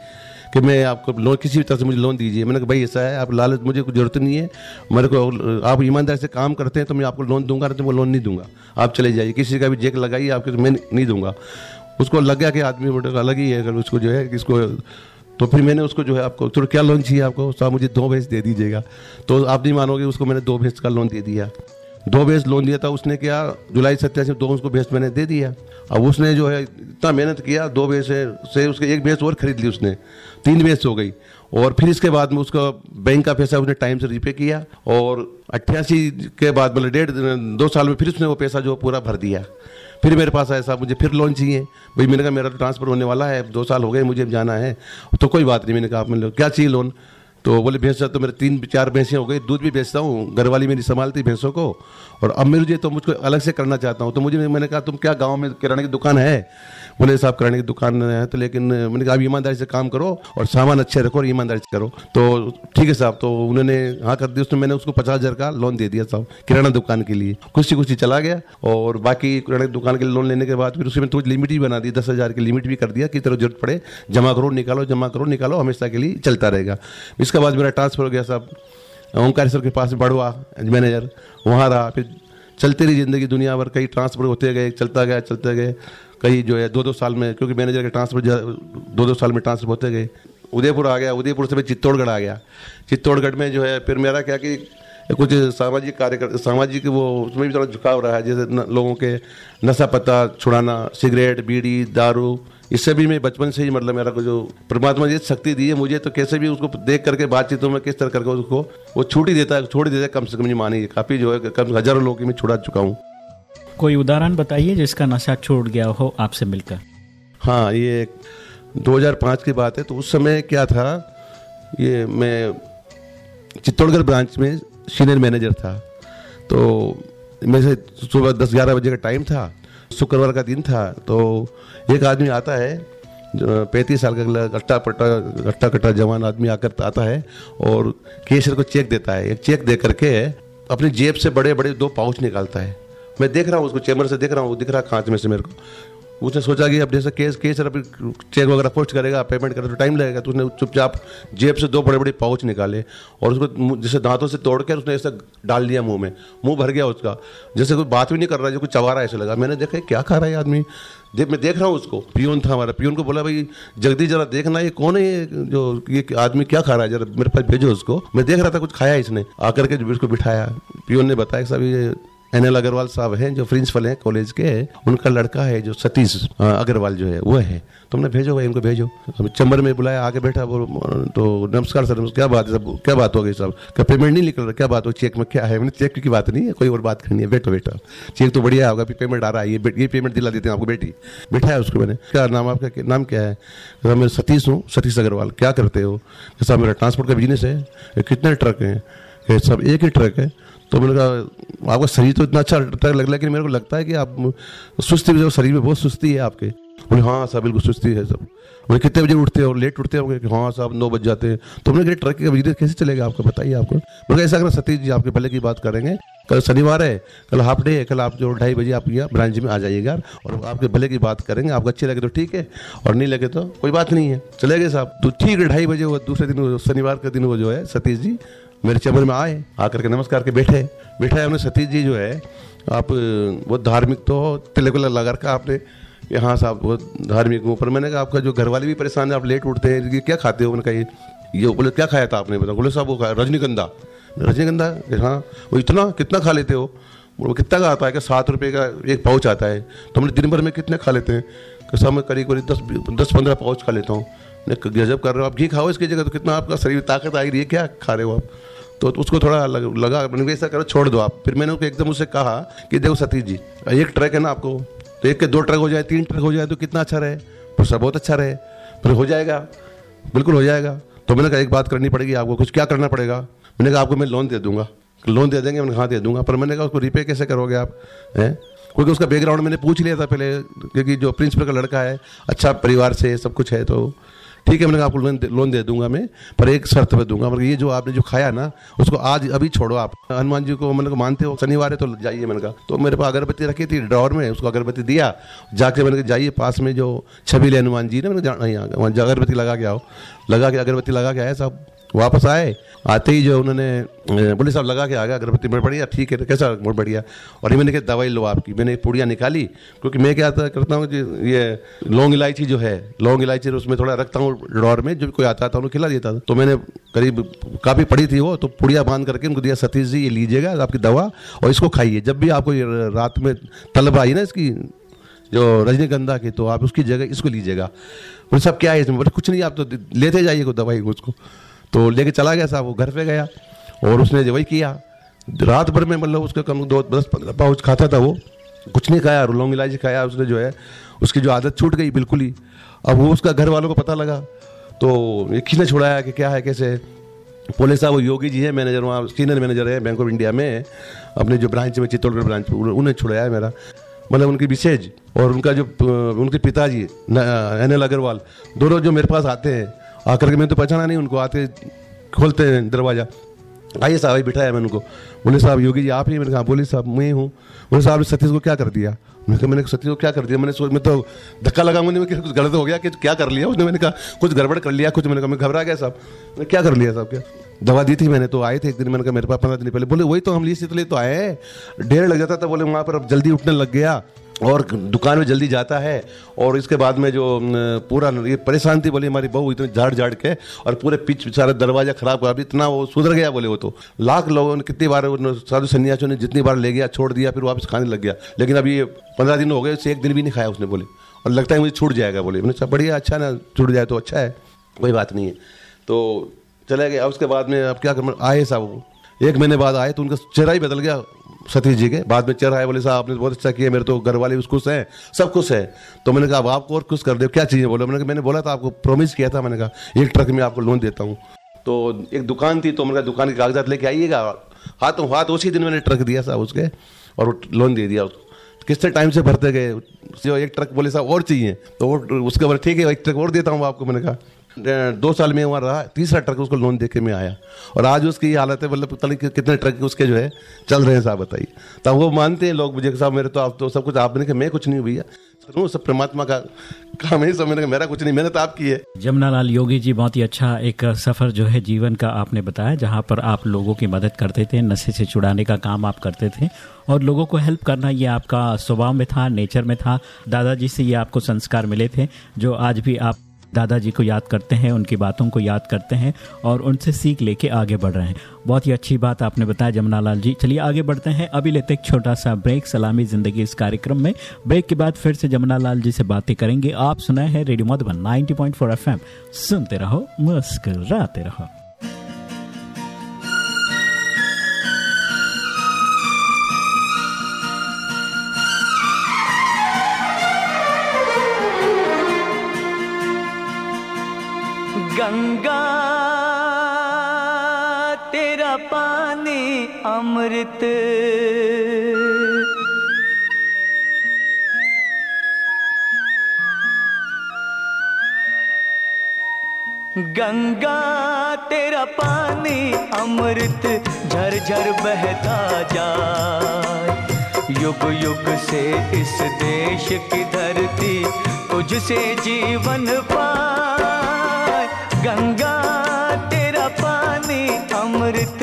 कि मैं आपको लोन किसी भी तरह से मुझे लोन दीजिए। मैंने कहा, भाई, ऐसा है, आप लालच मुझे कुछ ज़रूरत नहीं है। मेरे को आप ईमानदारी से काम करते हैं तो मैं आपको लोन दूँगा तो मैं लोन नहीं दूँगा। आप चले जाइए, किसी का भी जेक लगाइए, आपके तो मैं नहीं दूँगा। उसको लग गया कि आदमी अलग ही है, अगर उसको जो है कि इसको तो फिर मैंने उसको जो है आपको चलो क्या लोन चाहिए आपको? साहब, मुझे दो भैंस दे दीजिएगा। तो आप नहीं मानोगे, उसको मैंने दो भैंस का लोन दे दिया। दो भैंस लोन दिया था उसने क्या जुलाई सत्ताईस में दो उसको भैंस मैंने दे दिया। अब उसने जो है इतना मेहनत किया दो भैंस से, उसके एक भैंस और खरीद ली उसने तीन भैंस हो गई। और फिर इसके बाद में उसका बैंक का पैसा उसने टाइम से रिपे किया और अट्ठासी के बाद मतलब डेढ़ दो साल में फिर उसने वो पैसा जो पूरा भर दिया। फिर मेरे पास आया साहब मुझे फिर लोन चाहिए। भाई मैंने कहा मेरा तो ट्रांसफ़र होने वाला है दो साल हो गए मुझे जाना है। तो कोई बात नहीं मैंने कहा आप मैंने क्या चाहिए लोन? तो बोले, भैंस तो मेरे तीन, चार भैंसें हो गई, दूध भी बेचता हूँ घर वाली मेरी संभालती भैंसों को, और अब मुझे तो मुझको अलग से करना चाहता हूँ। तो मुझे, मैंने कहा, तुम क्या गाँव में किराने की दुकान है? बोले, साहब, किराने की दुकान है तो लेकिन मैंने कहा, आप ईमानदारी से काम करो और सामान अच्छे रखो और ईमानदारी से करो। तो ठीक है साहब तो उन्होंने हाँ कर दिया। उसने, मैंने उसको पचास हज़ार का लोन दे दिया साहब, किराना दुकान के लिए। कुछ कुछ चला गया और बाकी किराने की दुकान के लिए लोन लेने के बाद फिर उसमें थोड़ी लिमिट भी बना दी, दस हज़ार की लिमिट भी कर दिया कि तरह ज़रूरत पड़े, जमा करो, निकालो, जमा करो, निकालो, हमेशा के लिए चलता रहेगा। इसके बाद मेरा ट्रांसफ़र हो गया साहब ओंकारेश्वर के पास बढ़वा मैनेजर वहाँ रहा। फिर चलते रही ज़िंदगी, दुनिया भर कई ट्रांसफ़र होते गए, चलता गया, चलते गए कई जो है दो दो साल में क्योंकि मैनेजर के ट्रांसफ़र दो दो साल में ट्रांसफ़र होते गए। उदयपुर आ गया उदयपुर से मैं चित्तौड़गढ़ आ गया। चित्तौड़गढ़ में जो है फिर मेरा क्या कि कुछ सामाजिक कार्य सामाजिक वो उसमें भी थोड़ा झुकाव रहा है जैसे न, लोगों के नशा पत्ता छुड़ाना सिगरेट बीड़ी दारू इससे भी मैं बचपन से ही मतलब मेरा को जो परमात्मा जी शक्ति दी है मुझे तो कैसे भी उसको देख करके बातचीतों में किस तरह करके उसको वो छूट ही देता है छोड़ ही देता है कम से कम नहीं मानी काफ़ी जो है कम हज़ारों लोगों की मैं छुड़ा चुका हूँ। कोई उदाहरण बताइए जिसका नशा छोड़ गया हो आपसे मिलकर? हाँ ये 2005 की बात है। तो उस समय क्या था? ये मैं चित्तौड़गढ़ ब्रांच में सीनियर मैनेजर था। तो मैं से सुबह दस ग्यारह बजे का टाइम था। शुक्रवार का दिन था। तो एक आदमी आता है पैंतीस साल का गट्टा पट्टा, गट्टा कट्टा जवान आदमी आकर आता है और केशर को चेक देता है। एक चेक दे करके अपनी जेब से बड़े बड़े दो पाउच निकालता है। मैं देख रहा हूँ उसको चैम्बर से देख रहा हूँ, वो दिख रहा खांच में से मेरे को। उसने सोचा कि अब जैसे केस केस अभी चेक वगैरह पोस्ट करेगा पेमेंट करेगा तो टाइम लगेगा। तो उसने चुपचाप जेब से दो बड़े बड़े पाउच निकाले और उसको जैसे दांतों से तोड़ कर उसने ऐसे डाल दिया मुँह में। मुँह भर गया उसका। जैसे कोई बात भी नहीं कर रहा है जो कुछ चबा रहा है, ऐसे लगा। मैंने देखा क्या खा रहा है आदमी? देख मैं देख रहा हूँ उसको। पियून था हमारा। पियून को बोला, भाई, जल्दी जरा देखना, ये कौन है ये? जो, ये आदमी क्या खा रहा है? जरा मेरे पास भेजो उसको। मैं देख रहा था कुछ खाया इसने। आकर के उसको बिठाया। पियून ने बताया, साहब, ये एन एल अग्रवाल साहब हैं, जो प्रिंसिपल हैं कॉलेज के, उनका लड़का है जो सतीश अग्रवाल जो है, वो है। तुमने भेजो भाई इनको भेजो। चंबर में बुलाया, आगे बैठा, वो तो नमस्कार सर क्या बात है सब, क्या बात हो गई साहब क्या पेमेंट नहीं निकल रहा? क्या बात हो? चेक में क्या है? मैंने चेक की बात नहीं है, कोई और बात करनी है। बैठो बेटा चेक तो बढ़िया होगा, अभी पेमेंट आ रहा है, ये ये पेमेंट दिला देते हैं आपको बेटी बिठाया उसको मैंने। क्या नाम आपका नाम क्या है? मैं सतीश हूँ, सतीश अग्रवाल। क्या करते हो? साहब मेरा ट्रांसपोर्ट का बिज़नेस है। कितने ट्रक हैं? सब एक ही ट्रक है। तो मैंने कहा, आपका शरीर तो इतना अच्छा लग रहा है, लेकिन मेरे को लगता है कि आप सुस्ती भी शरीर में बहुत सुस्ती है आपके, बोले हाँ साहब, बिल्कुल सुस्ती है सब। बोले, कितने बजे उठते हो? लेट उठते होंगे? कि हाँ साहब, नौ बज जाते हैं। तो हमने कहा, ट्रक का बिज़नेस कैसे चलेगा आपको? बताइए आपको। मैंने कहा, ऐसा करो सतीश जी आपके भले की बात करेंगे, कल शनिवार है, कल हाफ़ डे है, कल आप जो ढाई बजे आप यहाँ ब्रांच में आ जाइएगा, और आपके भले की बात करेंगे, आपको अच्छे लगे तो ठीक है, और नहीं लगे तो कोई बात नहीं है। चले गए साहब। तो ठीक है, ढाई बजे वो दूसरे दिन शनिवार के दिन वो जो है, सतीश जी मेरे चैम्बर में आए, आकर के नमस्कार के बैठे। बैठे हमने सतीश जी जो है, आप, बहुत धार्मिक तो हो तिलक लगा रखा आपने। यहाँ साहब बहुत धार्मिक हूँ, पर मैंने कहा, आपका जो घर वाले भी परेशान है, आप लेट उठते हैं ये क्या खाते हो? मैंने कहा, ये बोले क्या खाया था आपने? बोला बोले साहब वो खाया रजनीगंधा। रजनीगंधा? हाँ वो इतना, कितना खा लेते हो? बोले कितना का आता है? कि सात रुपये का एक पाउच आता है। तो हमने दिन भर में कितने खा लेते हैं? कि मैं करीब करीब दस दस, पंद्रह पाउच खा लेता हूँ। गजब कर रहे हो, आप घी खाओ इसकी जगह तो कितना आपका शरीर ताकत आई रही है, क्या खा रहे हो आप? तो उसको थोड़ा लग, लगा मैंने ऐसा करो छोड़ दो आप। फिर मैंने एकदम उससे कहा कि देखो सतीश जी एक ट्रक है ना आपको तो एक के दो ट्रक हो जाए तीन ट्रक हो जाए तो कितना अच्छा रहे? तो सब बहुत अच्छा रहे। फिर हो जाएगा बिल्कुल हो जाएगा। तो मैंने कहा एक बात करनी पड़ेगी आपको कुछ क्या करना पड़ेगा? मैंने कहा आपको मैं लोन दे दूँगा। लोन दे देंगे मैंने कहा दे दूँगा। पर मैंने कहा उसको रिपे कैसे करोगे आप? हैं? क्योंकि उसका बैकग्राउंड मैंने पूछ लिया था पहले क्योंकि जो प्रिंसिपल का लड़का है अच्छा परिवार से सब कुछ है तो ठीक है मैंने कहा आपको लोन दे, लोन दे दूँगा मैं पर एक शर्त पर दूँगा। मतलब ये जो आपने जो खाया ना उसको आज अभी छोड़ो आप। हनुमान जी को मैंने मानते हो शनिवार है तो जाइए मैंने कहा। तो मेरे पास अगरबत्ती रखी थी ड्रॉर में उसको अगरबत्ती दिया। जाके मैंने कहा जाइए पास में जो छबीले हनुमान जी ने मैंने अगरबत्ती लगा के आओ। लगा के अगरबत्ती लगा के आया साहब वापस आए। आते ही जो उन्होंने बोले साहब लगा के आ गया, अगरबत्ती बहुत बढ़िया, ठीक है, कैसा? बहुत बढ़िया। और ये मैंने कहा, दवाई लो आपकी। मैंने पुड़िया निकाली, क्योंकि मैं क्या करता हूँ कि ये लौंग इलायची जो है, लौंग इलायची उसमें थोड़ा रखता हूँ ड्रॉर में जो कोई आता था उनको खिला देता था। तो मैंने करीब, काफ़ी पड़ी थी वो तो पुड़िया बाँध करके उनको दिया, सतीश जी, ये लीजिएगा, आपकी दवा, और इसको खाइए। जब भी आपको रात में तलब आई ना इसकी, जो रजनीगंधा की तो आप उसकी जगह, इसको लीजिएगा। बोले, साहब, क्या है इसमें? बोले, कुछ नहीं, आप तो लेते जाइए को दवाई उसको। तो लेके चला गया साहब वो घर पे गया और उसने जो वही किया। रात भर में मतलब उसके कम दो दस पंद्रह पाउच खाता था वो। कुछ नहीं खाया लौंग इलायची खाया उसने जो है उसकी जो आदत छूट गई बिल्कुल ही। अब वो उसका घर वालों को पता लगा। तो ये किसने छुड़ाया कि क्या है कैसे? पुलिस साहब वो योगी जी है मैनेजर वहाँ सीनियर मैनेजर है बैंक ऑफ़ इंडिया में अपने जो ब्रांच में चित्तौड़गढ़ ब्रांच में, उन्हें छुड़ाया है मेरा। मतलब उनकी विशेष और उनका जो उनके पिताजी एन एल अग्रवाल दोनों जो मेरे पास आते हैं आकर के मैंने तो पहचाना नहीं, उनको आते खोलते हैं दरवाज़ा। आइए साहब, आइए बिठाया मैंने उनको। बोले, साहब, योगी जी, आप ही मैंने कहा, बोले, साहब, मैं हूँ। बोले, साहब ने सतीश को क्या कर दिया? मैंने कहा, मैंने सतीश को क्या कर दिया? मैंने सोच, मैं तो धक्का लगा मुझे कुछ गलत हो गया कि क्या कर लिया उसने? मैंने कहा, कुछ गड़बड़ कर लिया, कुछ। मैंने कहा, मैं घबरा गया, साहब। मैंने क्या कर लिया, साहब, क्या? दवा दी थी मैंने तो आए थे एक दिन, मैंने कहा, मेरे पास पंद्रह दिन पहले। बोले, वही तो हम लिए इसलिए तो आए ढेर लग जाता था, बोले, वहाँ पर अब जल्दी उठने लग गया। और दुकान में जल्दी जाता है और इसके बाद में जो पूरा ये परेशान थी, बोली हमारी बहू इतने झाड़ झाड़ के और पूरे पिच सारा दरवाज़ा खराब हुआ अभी इतना वो सुधर गया बोले वो तो। लाख लोगों ने कितनी बार साधु सन्यासियों ने जितनी बार ले गया, छोड़ दिया, फिर वापस खाने लग गया। लेकिन अभी पंद्रह दिन हो गए, उससे एक दिन भी नहीं खाया उसने बोले। और लगता है मुझे छूट जाएगा बोले। मैंने बढ़िया अच्छा ना, छूट जाए तो अच्छा है, कोई बात नहीं है। तो चले गए अब उसके बाद में अब क्या कर, आए साहब एक महीने बाद आए तो उनका चेहरा ही बदल गया सतीश जी के। बाद में चेहरा बोले, साहब, आपने बहुत अच्छा किया, मेरे तो घर वाले भी खुश हैं, सब खुश है। तो मैंने कहा, अब आपको और खुश कर दे, क्या चाहिए? बोले, मैंने कहा, मैंने बोला था, आपको प्रॉमिस किया था, मैंने कहा, एक ट्रक में आपको लोन देता हूँ। तो एक दुकान थी तो मैंने कहा, दुकान के कागजात लेके आइएगा। हाथों, हाथ उसी दिन मैंने ट्रक दिया, साहब, उसके, और लोन दे दिया। उसको कितने टाइम से भरते गए? जो एक ट्रक बोले, साहब, और चाहिए। तो वो, उसके बाद ठीक है, एक ट्रक और देता हूँ आपको, मैंने कहा। दो साल में वहाँ रहा, तीसरा ट्रक उसको लोन दे के मैं आया। और आज उसकी ये हालत है मतलब पता नहीं कितने ट्रक उसके जो है, चल रहे हैं, साहब बताइए। तब वो मानते हैं लोग मुझे साहब, मेरे तो आप तो सब कुछ, आपने कहा, मैं कुछ नहीं भैया। वो सब परमात्मा का काम है, सब मैंने मेरा कुछ नहीं, मेहनत आपकी है। जमुनालाल योगी जी, बहुत ही अच्छा एक सफ़र जो है जीवन का आपने बताया, जहाँ पर आप लोगों की मदद करते थे, नशे से छुड़ाने का काम आप करते थे, और लोगों को हेल्प करना ये आपका स्वभाव में था नेचर में था। दादाजी से ये आपको संस्कार मिले थे, जो आज भी आप दादाजी को याद करते हैं, उनकी बातों को याद करते हैं और उनसे सीख लेके आगे बढ़ रहे हैं। बहुत ही अच्छी बात आपने बताया जमुनालाल जी। चलिए आगे बढ़ते हैं। अभी लेते एक छोटा सा ब्रेक। सलामी ज़िंदगी इस कार्यक्रम में। ब्रेक के बाद फिर से जमुनालाल जी से बातें करेंगे। आप सुनाए हैं रेडियो मधुबन नाइनटी पॉइंट सुनते रहो, मुस्कराते रहो। अमृत। गंगा, तेरा पानी अमृत झरझर बहता जाए। युग युग से इस देश की धरती तुझसे जीवन पाए। गंगा, तेरा पानी अमृत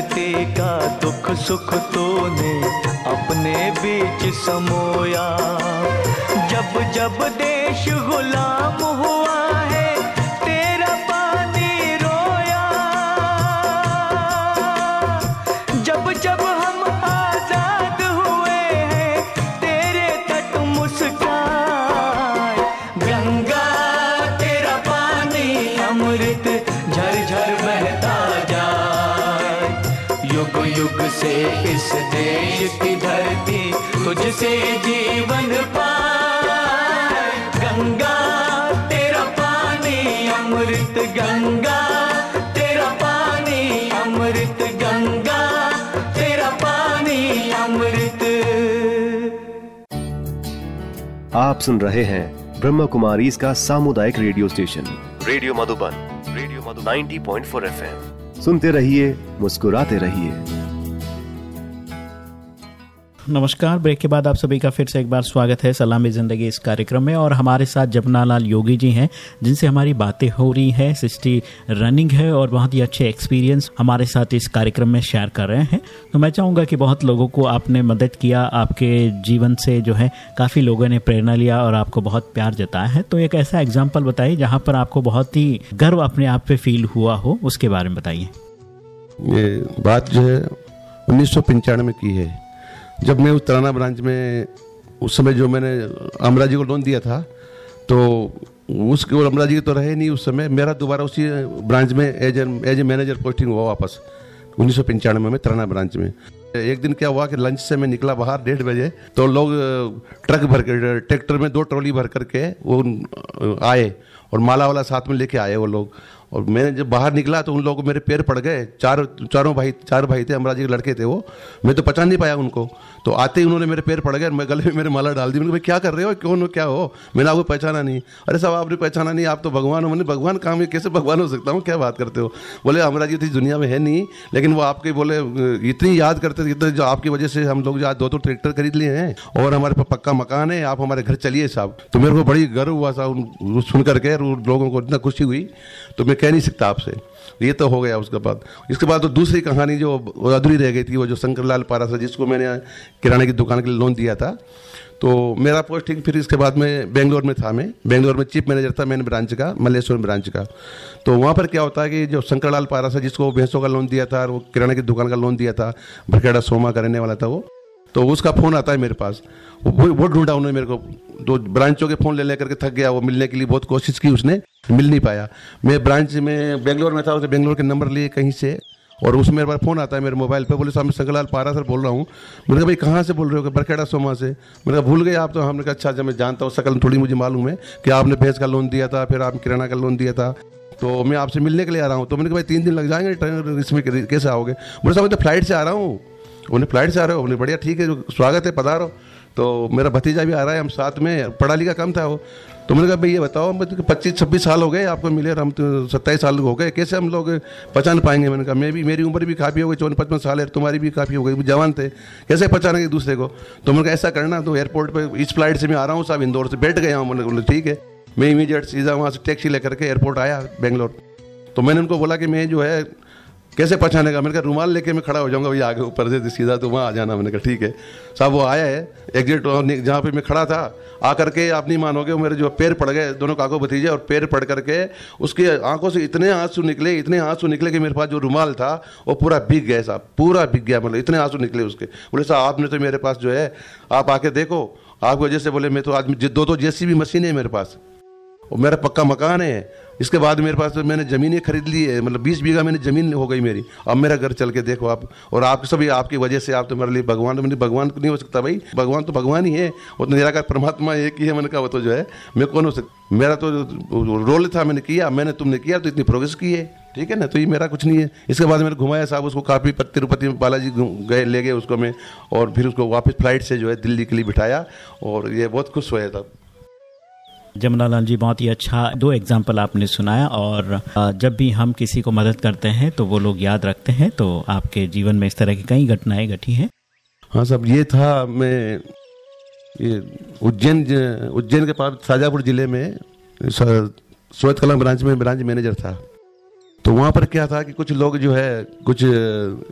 धरती का दुख सुख तूने अपने बीच समोया। जब जब देश गुलाम हुआ तुझसे जीवन पाए गंगा, तेरा पानी, अमृत गंगा। तेरा पानी, अमृत गंगा। तेरा पानी, अमृत। आप सुन रहे हैं ब्रह्म कुमारी इसका सामुदायिक radio station, radio Madhuban, radio Madhu 90.4 FM. सुनते रहिए, मुस्कुराते रहिए। नमस्कार। ब्रेक के बाद आप सभी का फिर से एक बार स्वागत है सलामी ज़िंदगी इस कार्यक्रम में और हमारे साथ जपना लाल योगी जी हैं, जिनसे हमारी बातें हो रही हैं। सिक्सटी रनिंग है और बहुत ही अच्छे एक्सपीरियंस हमारे साथ इस कार्यक्रम में शेयर कर रहे हैं। तो मैं चाहूँगा कि बहुत लोगों को आपने मदद किया, आपके जीवन से जो है काफ़ी लोगों ने प्रेरणा लिया और आपको बहुत प्यार जताया है। तो एक ऐसा एग्ज़ाम्पल बताइए जहाँ पर आपको बहुत ही गर्व अपने आप पे फील हुआ हो, उसके बारे में बताइए। ये बात जो है उन्नीस सौ पंचानवे की है। जब मैं उस तराना ब्रांच में, उस समय जो मैंने अमरा जी को लोन दिया था तो उसके और अमरा जी तो रहे नहीं उस समय, मेरा दोबारा उसी ब्रांच में as as a manager posting हुआ वापस, उन्नीस सौ पंचानवे में तराना ब्रांच में। एक दिन क्या हुआ कि लंच से मैं निकला बाहर डेढ़ बजे तो लोग, ट्रक भर कर, ट्रैक्टर में दो ट्रॉली भर करके वो, आए और माला वाला साथ में लेके आए वो लोग। और मैं जब बाहर निकला तो उन लोगों को मेरे पैर पड़ गए। चार, चारों भाई, चार भाई थे, अमराजी के लड़के थे वो। मैं तो पहचान नहीं पाया उनको। तो आते ही उन्होंने मेरे पैर पड़ गए मैं गले में मेरे माला डाल दी। मैंने क्या कर रहे हो? हो क्या हो? मैंने आपको पहचाना नहीं। अरे साहब आपने पहचाना नहीं। आप तो भगवान हो। मैंने भगवान काम कैसे भगवान हो सकता हूँ? क्या बात करते हो? बोले, अमराजी तो इस दुनिया में है नहीं, लेकिन वो आपके बोले, इतनी याद करते थे, इतने जो आपकी वजह से हम लोग जो दो दो ट्रैक्टर खरीद लिए हैं और हमारे पास पक्का मकान है, आप हमारे घर चलिए साहब। तो मेरे को बड़ी गर्व हुआ साहब सुन करके लोगों को इतना खुशी हुई। तो मैं कह नहीं सकता आपसे। ये तो हो गया उसके बाद। इसके बाद तो दूसरी कहानी जो अधूरी रह गई थी, वो जो शंकरलाल पारासर, जिसको मैंने किराने की दुकान के लिए लोन दिया था। तो मेरा पोस्टिंग फिर इसके बाद में बेंगलोर में था मैं। बेंगलोर में चीफ मैनेजर था मैंने ब्रांच का, मल्लेश्वर ब्रांच का। तो वहाँ पर क्या होता है कि जो शंकरलाल पारासर, जिसको भैंसों का लोन दिया था और वो किराने की दुकान का लोन दिया था भरखेड़ा सोमा का रहने वाला था वो तो उसका फ़ोन आता है मेरे पास। वो वो ढूंढा उन्होंने मेरे को। दो ब्रांचों के फ़ोन ले लेकर के थक गया। वो मिलने के लिए बहुत कोशिश की उसने, मिल नहीं पाया। मैं ब्रांच में बेंगलोर में था उसने बेंगलोर के नंबर लिए कहीं से, और उसमें मेरे पास फ़ोन आता है मेरे मोबाइल पे। बोले साहब मैं शंकरलाल पारा सर बोल रहा हूँ। मैंने कहा, भाई, कहाँ से बोल रहे हो? बरखेड़ा सोमा से। मैंने कहा, भूल गए आप तो। हमने कहा अच्छा जब मैं जानता हूँ सकल थोड़ी मुझे मालूम है कि आपने भैंस का लोन दिया था, फिर आप किराना का लोन दिया था। तो मैं आपसे मिलने के लिए आ रहा हूँ। तो मैंने कहा, भाई, तीन दिन लग जाएँगे ट्रेन, इसमें कैसे आओगे? बोले साहब मैं तो फ़्लाइट से आ रहा हूँ। उन्हें फ़्लाइट से आ रहे हो? उन्हें बढ़िया, ठीक है स्वागत है, पधारो। तो मेरा भतीजा भी आ रहा है, हम साथ में पढ़ा लिखा कम था वो। तो मैंने कहा, भाई, ये बताओ पच्चीस, छब्बीस साल हो गए, आपको मिले हम तो सत्ताईस साल हो गए। कैसे हम लोग पहचान पाएँगे? मैंने कहा, मैं भी, मेरी उम्र भी काफ़ी हो गई, चौवन, पचपन साल है तुम्हारी भी काफ़ी हो गई, जवान थे। कैसे पहचानेंगे एक दूसरे को? तो मैंने कहा, ऐसा करना तो एयरपोर्ट पर इस फ़्लाइट से मैं आ रहा हूँ, साहब, इंदौर से बैठ गया हूँ। मैंने ठीक है। मैं इमीडिएट सीधा वहाँ से टैक्सी लेकर के एयरपोर्ट आया, बेंगलोर। तो मैंने उनको बोला कि मैं जो है कैसे पहचानेगा? मैंने कहा, रुमाल लेके मैं खड़ा हो जाऊँगा भाई आगे ऊपर से सीधा तो वहाँ आ जाना। मैंने कहा, ठीक है। साहब, वो आया है एग्जिट जहाँ पे मैं खड़ा था, आकर के आप नहीं मानोगे, मेरे जो पैर पड़ गए, दोनों काकों भतीजे, और पैर पड़ करके उसकी आँखों से इतने आँसू निकले, इतने आँसू निकले कि मेरे पास जो रुमाल था, वो पूरा भीग गया साहब, पूरा भीग गया मतलब इतने आँसू निकले उसके। बोले, साहब, आपने तो मेरे पास जो है, आप आके देखो, आपकी वजह से बोले, मैं तो आज दो दो जैसी भी मशीन है मेरे पास, और मेरा पक्का मकान है इसके बाद मेरे पास तो मैंने ज़मीनें खरीद ली है मतलब बीस बीघा मैंने ज़मीन हो गई मेरी। अब मेरा घर चल के देखो आप। और आप सभी, आपकी वजह से आप तो मेरे लिए भगवान तो मैंने, भगवान तो नहीं हो सकता भाई। भगवान तो भगवान ही है। वो तो निराकार परमात्मा एक ही है, मैंने कहा वो तो जो है, मैं कौन हो सकता मेरा तो रोल था, मैंने किया, मैंने तुमने किया तो इतनी प्रोग्रेस की है। ठीक है ना? तो ये मेरा कुछ नहीं है। इसके बाद मैंने घुमाया साहब, उसको काफ़ी तिरुपति में बालाजी गए, ले गए उसको मैं। और फिर उसको वापस फ़्लाइट से जो है दिल्ली के लिए बिठाया। और ये बहुत खुश हुआ था। जमुना लाल जी, बहुत ही अच्छा दो एग्ज़ाम्पल आपने सुनाया और जब भी हम किसी को मदद करते हैं तो वो लोग याद रखते हैं तो आपके जीवन में इस तरह की कई घटनाएँ घटी हैं। हाँ साहब, ये था मैं उज्जैन उज्जैन के पास शाजापुर ज़िले में, स- सोयत कला ब्रांच में ब्रांच मैनेजर था। तो वहाँ पर क्या था कि कुछ लोग जो है, कुछ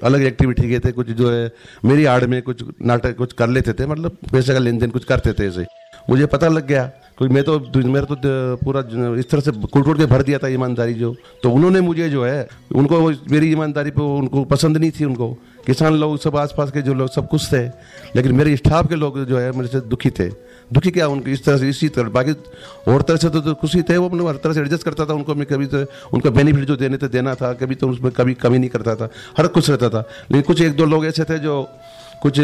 अलग एक्टिविटी के थे, कुछ जो है, मेरी आड़ में कुछ नाटक कुछ कर लेते थे मतलब पैसे का लेन देन कुछ करते थे ऐसे। मुझे पता लग गया क्योंकि मैं तो मेरा तो पूरा इस तरह से कुट कुट के भर दिया था ईमानदारी जो। तो उन्होंने मुझे जो है उनको मेरी ईमानदारी पे उनको पसंद नहीं थी उनको। किसान लोग सब आसपास के जो लोग सब खुश थे। लेकिन मेरे स्टाफ के लोग जो है मेरे से दुखी थे। दुखी क्या उनके इस तरह से इसी तरह बाकी और तरह से तो, तो खुशी थे वो अपने हर तरह से एडजस्ट करता था उनको। मैं कभी तो उनका बेनिफिट जो देने थे देना था कभी तो उसमें कभी कमी नहीं करता था। हर खुश रहता था। लेकिन कुछ एक दो लोग ऐसे थे जो कुछ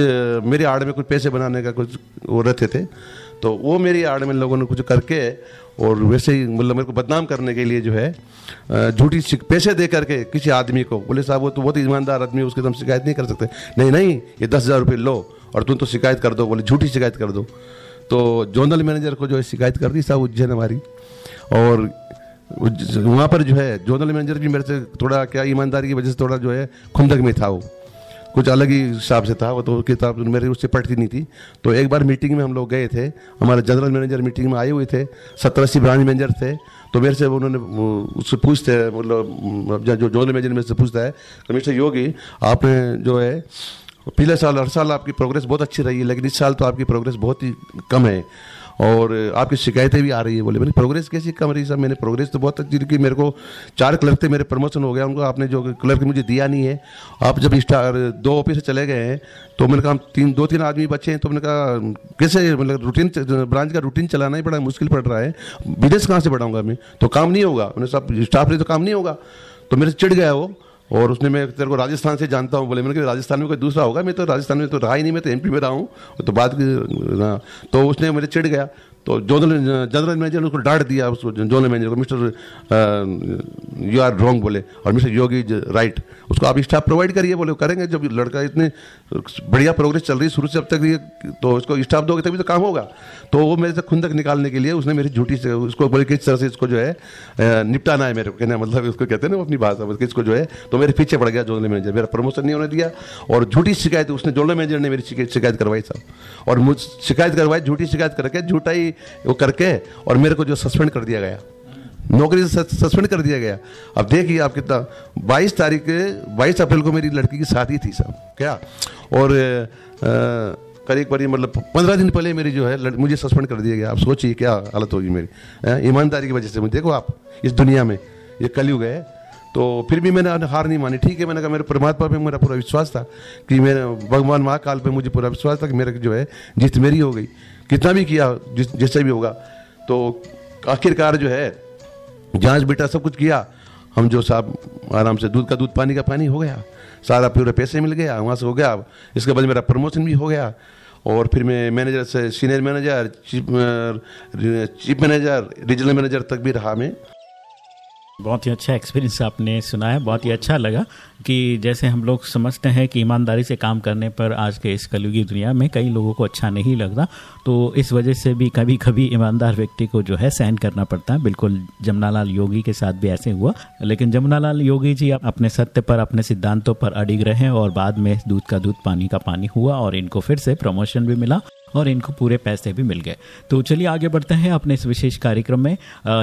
मेरे आड़ में कुछ पैसे बनाने का कुछ वो रहते थे। तो वो मेरी आड़ में लोगों ने कुछ करके और वैसे ही मतलब मेरे को बदनाम करने के लिए जो है झूठी पैसे दे करके किसी आदमी को, बोले साहब वो तो बहुत ईमानदार आदमी उसकी तो हम शिकायत नहीं कर सकते। नहीं नहीं, ये दस हज़ार रुपये लो और तुम तो शिकायत कर दो, बोले झूठी शिकायत कर दो। तो जोनल मैनेजर को जो है शिकायत कर दी साहब उज्जैन हमारी। और वहाँ पर जो है, जोनल मैनेजर भी मेरे से थोड़ा क्या ईमानदारी की वजह से थोड़ा जो है, खुंदक में था वो। कुछ अलग ही हिसाब से था, वो तो किताब मेरी उससे पढ़ती नहीं थी। तो एक बार मीटिंग में हम लोग गए थे, हमारे जनरल मैनेजर मीटिंग में आए हुए थे सत्तर अस्सी ब्रांच मैनेजर थे। तो मेरे से उन्होंने उससे पूछते हैं मतलब जो जोनल मैनेजर मेरे से पूछता है, मिस्टर योगी, आपने जो है, पिछले साल, हर साल आपकी प्रोग्रेस बहुत अच्छी रही है लेकिन इस साल तो आपकी प्रोग्रेस बहुत ही कम है। और आपकी शिकायतें भी आ रही है, बोले, मैंने प्रोग्रेस कैसी कम रही साहब मैंने प्रोग्रेस तो बहुत अच्छी की, मेरे को चार क्लर्क थे, मेरे प्रमोशन हो गया, उनको आपने जो क्लर्क मुझे दिया नहीं है। आप जब स्टार दो ऑफ़िस चले गए हैं तो मैंने कहा तीन, दो तीन आदमी बचे हैं। तो मैंने कहा कैसे मतलब रूटीन ब्रांच का रूटीन चलाना ही बड़ा मुश्किल पड़ रहा है। बिज़नेस कहाँ से बढ़ाऊँगा मैं? तो काम नहीं होगा। मैंने सब स्टाफ ने तो काम नहीं होगा। तो मेरे चिढ़ गया वो। और उसने मैं तेरे को राजस्थान से जानता हूँ बोले मैंने कहा राजस्थान में कोई दूसरा होगा, मैं तो राजस्थान में तो रहा ही नहीं, मैं तो एमपी में रहा हूँ। तो बात तो उसने मुझे चिढ़ गया। तो जोनल, जनरल मैनेजर ने उसको डांट दिया, उसको जोनल मैनेजर को, मिस्टर यू आर रॉन्ग बोले, और मिस्टर योगी राइट, उसको आप स्टाफ प्रोवाइड करिए बोले करेंगे, जब लड़का इतने बढ़िया प्रोग्रेस चल रही है, शुरू से अब तक ये तो इसको स्टाफ दोगे तभी तो काम होगा। तो वो मेरे से खुंदक निकालने के लिए उसने मेरी झूठी से, उसको बोले किस तरह से इसको जो है निपटाना है मेरे को, कहना मतलब उसको कहते हैं ना अपनी भाषा में इसको जो है तो मेरे पीछे पड़ गया जोनल मैनेजर, मेरा प्रमोशन नहीं होने दिया, और झूठी शिकायत, उसने जोनल मैनेजर ने मेरी शिकायत शिकायत करवाई साहब, और मुझ, शिकायत करवाई, झूठी शिकायत करके झूठा ही वो करके और मेरे को जो सस्पेंड कर दिया गया। नौकरी से सस्पेंड कर दिया गया। अब देखिए आप कितना 22 तारीख, बाईस अप्रैल को मेरी लड़की की शादी थी साहब क्या? और करीब करीब मतलब पंद्रह दिन पहले मेरी जो है मुझे सस्पेंड कर दिया गया। आप सोचिए क्या हालत होगी मेरी ईमानदारी की वजह से मुझे देखो आप, इस दुनिया में ये कलयुग है तो फिर भी मैंने हार नहीं मानी। ठीक है, मैंने कहा मेरे परमात्मा पे मेरा पूरा विश्वास था कि मेरे भगवान महाकाल पे मुझे पूरा विश्वास था कि मेरे जो है जीत मेरी हो गई। कितना भी किया, जिस, जैसे भी होगा। तो आखिरकार जो है, जाँच बेटा सब कुछ किया। हम जो साहब आराम से दूध का दूध, पानी का पानी हो गया। सारा पूरे पैसे मिल गया, वहाँ से हो गया। इसके बाद मेरा प्रमोशन भी हो गया। और फिर मैं मैनेजर से, senior manager, chief chief manager, regional manager तक भी रहा मैं। बहुत ही अच्छा एक्सपीरियंस आपने सुनाया, बहुत ही अच्छा लगा कि जैसे हम लोग समझते हैं कि ईमानदारी से काम करने पर आज के इस कलयुगी दुनिया में कई लोगों को अच्छा नहीं लगता तो इस वजह से भी कभी कभी ईमानदार व्यक्ति को जो है सहन करना पड़ता है। बिल्कुल, जमुनालाल योगी के साथ भी ऐसे हुआ, लेकिन जमुनालाल योगी जी अपने सत्य पर, अपने सिद्धांतों पर अडिग रहे और बाद में दूध का दूध, पानी का पानी हुआ और इनको फिर से प्रमोशन भी मिला। और इनको पूरे पैसे भी मिल गए। तो चलिए आगे बढ़ते हैं अपने इस विशेष कार्यक्रम में।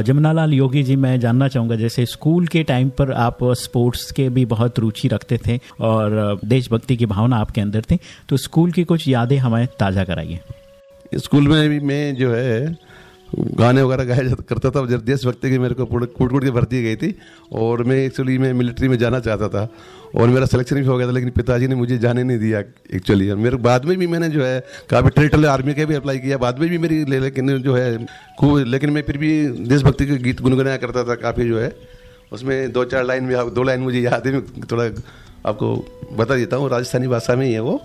जमुनालाल योगी जी, मैं जानना चाहूँगा, जैसे स्कूल के टाइम पर आप स्पोर्ट्स के भी बहुत रुचि रखते थे और देशभक्ति की भावना आपके अंदर थी तो स्कूल की कुछ यादें हमें ताज़ा कराइए। स्कूल में भी मैं जो है, गाने वगैरह गाया करता था, जब देशभक्ति की मेरे को कूट कूट के भर्ती गई थी और मैं एक्चुअली मैं मिलिट्री में जाना चाहता था। और मेरा सिलेक्शन भी हो गया था, लेकिन पिताजी ने मुझे जाने नहीं दिया एक्चुअली और मेरे बाद में भी मैंने जो है, काफ़ी ट्रिटल आर्मी का भी अप्लाई किया। बाद में भी मेरी लेकिन जो है, खूब, लेकिन मैं फिर भी देशभक्ति के गीत गुनगुनाया करता था काफ़ी जो है। उसमें दो चार लाइन में दो लाइन मुझे याद है थोड़ा आपको बता देता हूँ। राजस्थानी भाषा में ही है वो।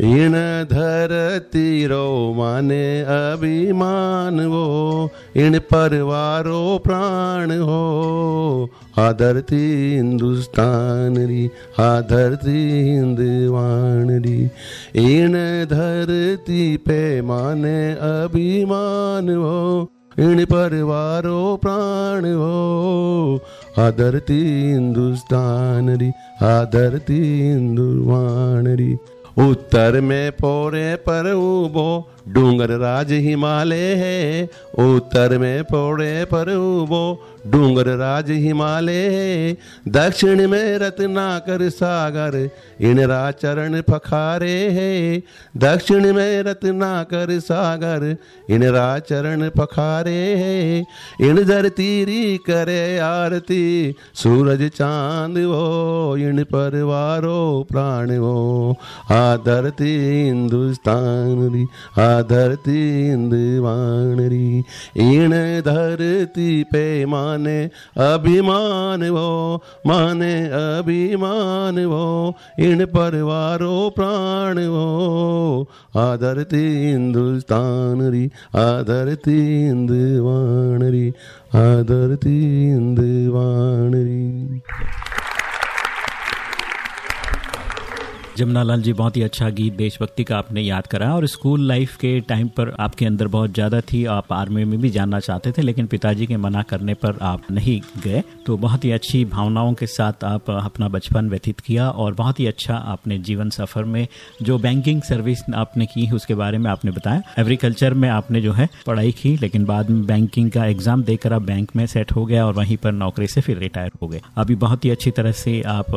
इन धरती रो माने अभिमान वो इन परवारो प्राण हो। आधरती हिंदुस्तान री आधरती हिंदवान री। इन धरती पे माने अभिमान हो, इन परवारो प्राण हो। आधरती हिंदुस्तान री आधरती हिंदुवान री। उत्तर में पोरे पर उबो डूंगर राज हिमालय है। उत्तर में पोरे पर उबो डूंगर राज हिमालय है। दक्षिण में रत्नाकर सागर, इन चरण फखारे है। दक्षिण में रत्नाकर सागर, इन चरण फखारे है। इन धरती री करे आरती, सूरज चाँद वो, इन परवारो प्राण वो। आ धरती हिंदुस्तान री आ धरती हिंदवान री। इन धरती पे माने अभिमान वो, माने अभिमान वो, इन परिवारों प्राण वो। आदरती हिंदुस्तान री आदरती हिंदवान री आदरती हिंदवान री जमुना लाल जी, बहुत ही अच्छा गीत देशभक्ति का आपने याद करा और स्कूल लाइफ के टाइम पर आपके अंदर बहुत ज़्यादा थी, आप आर्मी में भी जाना चाहते थे, लेकिन पिताजी के मना करने पर आप नहीं गए। तो बहुत ही अच्छी भावनाओं के साथ आप अपना बचपन व्यतीत किया और बहुत ही अच्छा आपने जीवन सफ़र में जो बैंकिंग सर्विस आपने की उसके बारे में आपने बताया। एग्रीकल्चर में आपने जो है पढ़ाई की, लेकिन बाद में बैंकिंग का एग्ज़ाम देकर आप बैंक में सेट हो गया और वहीं पर नौकरी से फिर रिटायर हो गए। अभी बहुत ही अच्छी तरह से आप,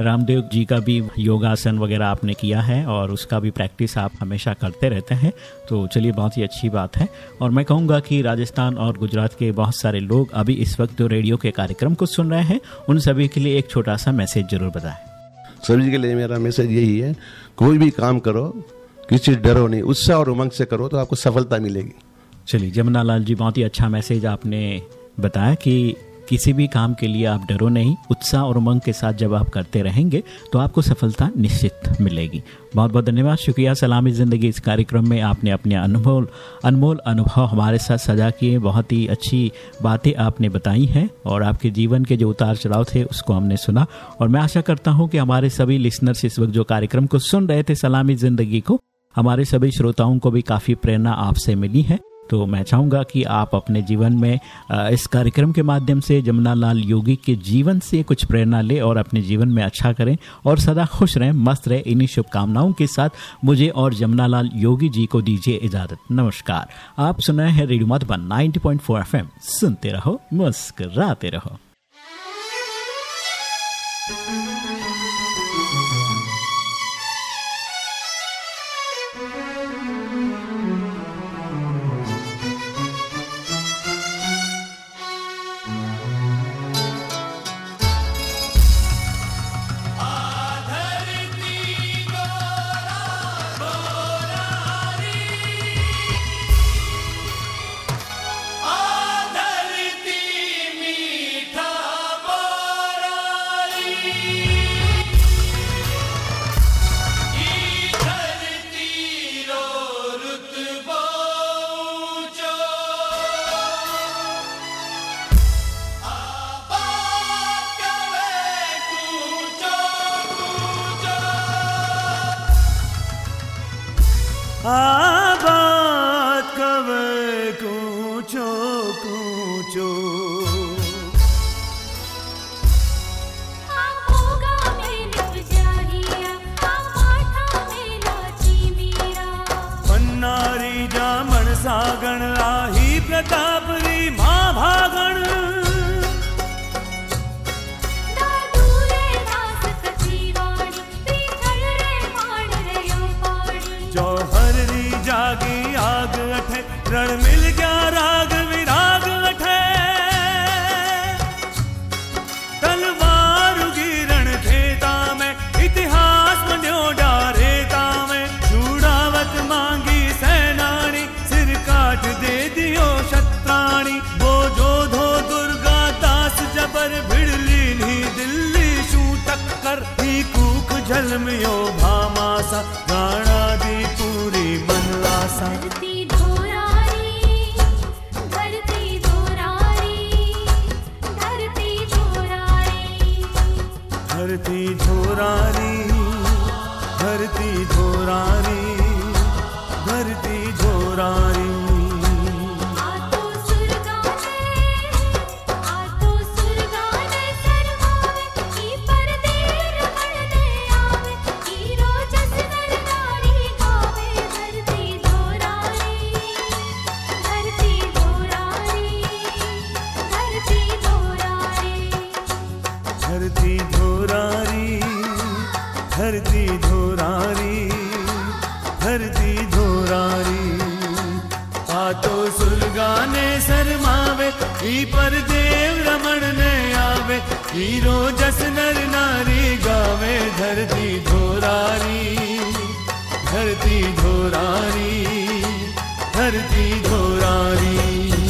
रामदेव जी का भी योगासन वगैरह आपने किया है और उसका भी प्रैक्टिस आप हमेशा करते रहते हैं तो चलिए बहुत ही अच्छी बात है। और मैं कहूँगा कि राजस्थान और गुजरात के बहुत सारे लोग अभी इस वक्त जो रेडियो के कार्यक्रम को सुन रहे हैं उन सभी के लिए एक छोटा सा मैसेज ज़रूर बताएँ। सभी के लिए मेरा मैसेज यही है कोई भी काम करो किसी डरो नहीं उत्साह और उमंग से करो तो आपको सफलता मिलेगी। चलिए जमुना लाल जी बहुत ही अच्छा मैसेज आपने बताया कि किसी भी काम के लिए आप डरो नहीं, उत्साह और उमंग के साथ जब आप करते रहेंगे तो आपको सफलता निश्चित मिलेगी। बहुत बहुत धन्यवाद, शुक्रिया, सलामी ज़िंदगी इस कार्यक्रम में आपने अपने अनमोल अनमोल अनुभव हमारे साथ सजा किए। बहुत ही अच्छी बातें आपने बताई हैं और आपके जीवन के जो उतार चढ़ाव थे, उसको हमने सुना। और मैं आशा करता हूँ कि हमारे सभी लिसनर्स इस वक्त जो कार्यक्रम को सुन रहे थे, सलामी ज़िंदगी को, हमारे सभी श्रोताओं को भी काफ़ी प्रेरणा आपसे मिली है। तो मैं चाहूँगा कि आप अपने जीवन में इस कार्यक्रम के माध्यम से जमुना लाल योगी के जीवन से कुछ प्रेरणा ले और अपने जीवन में अच्छा करें और सदा खुश रहें, मस्त रहें। इन्हीं शुभकामनाओं के साथ मुझे और जमुना लाल योगी जी को दीजिए इजाज़त। नमस्कार। आप सुना है रेडियो मधुबन 90.4 एफएम। सुनते रहो, मुस्कराते रहो। Ah. ई पर देव रमण ने आवे हीरो जस नर नारी गावे, धरती धोरारी धरती धोरारी धरती धोरारी।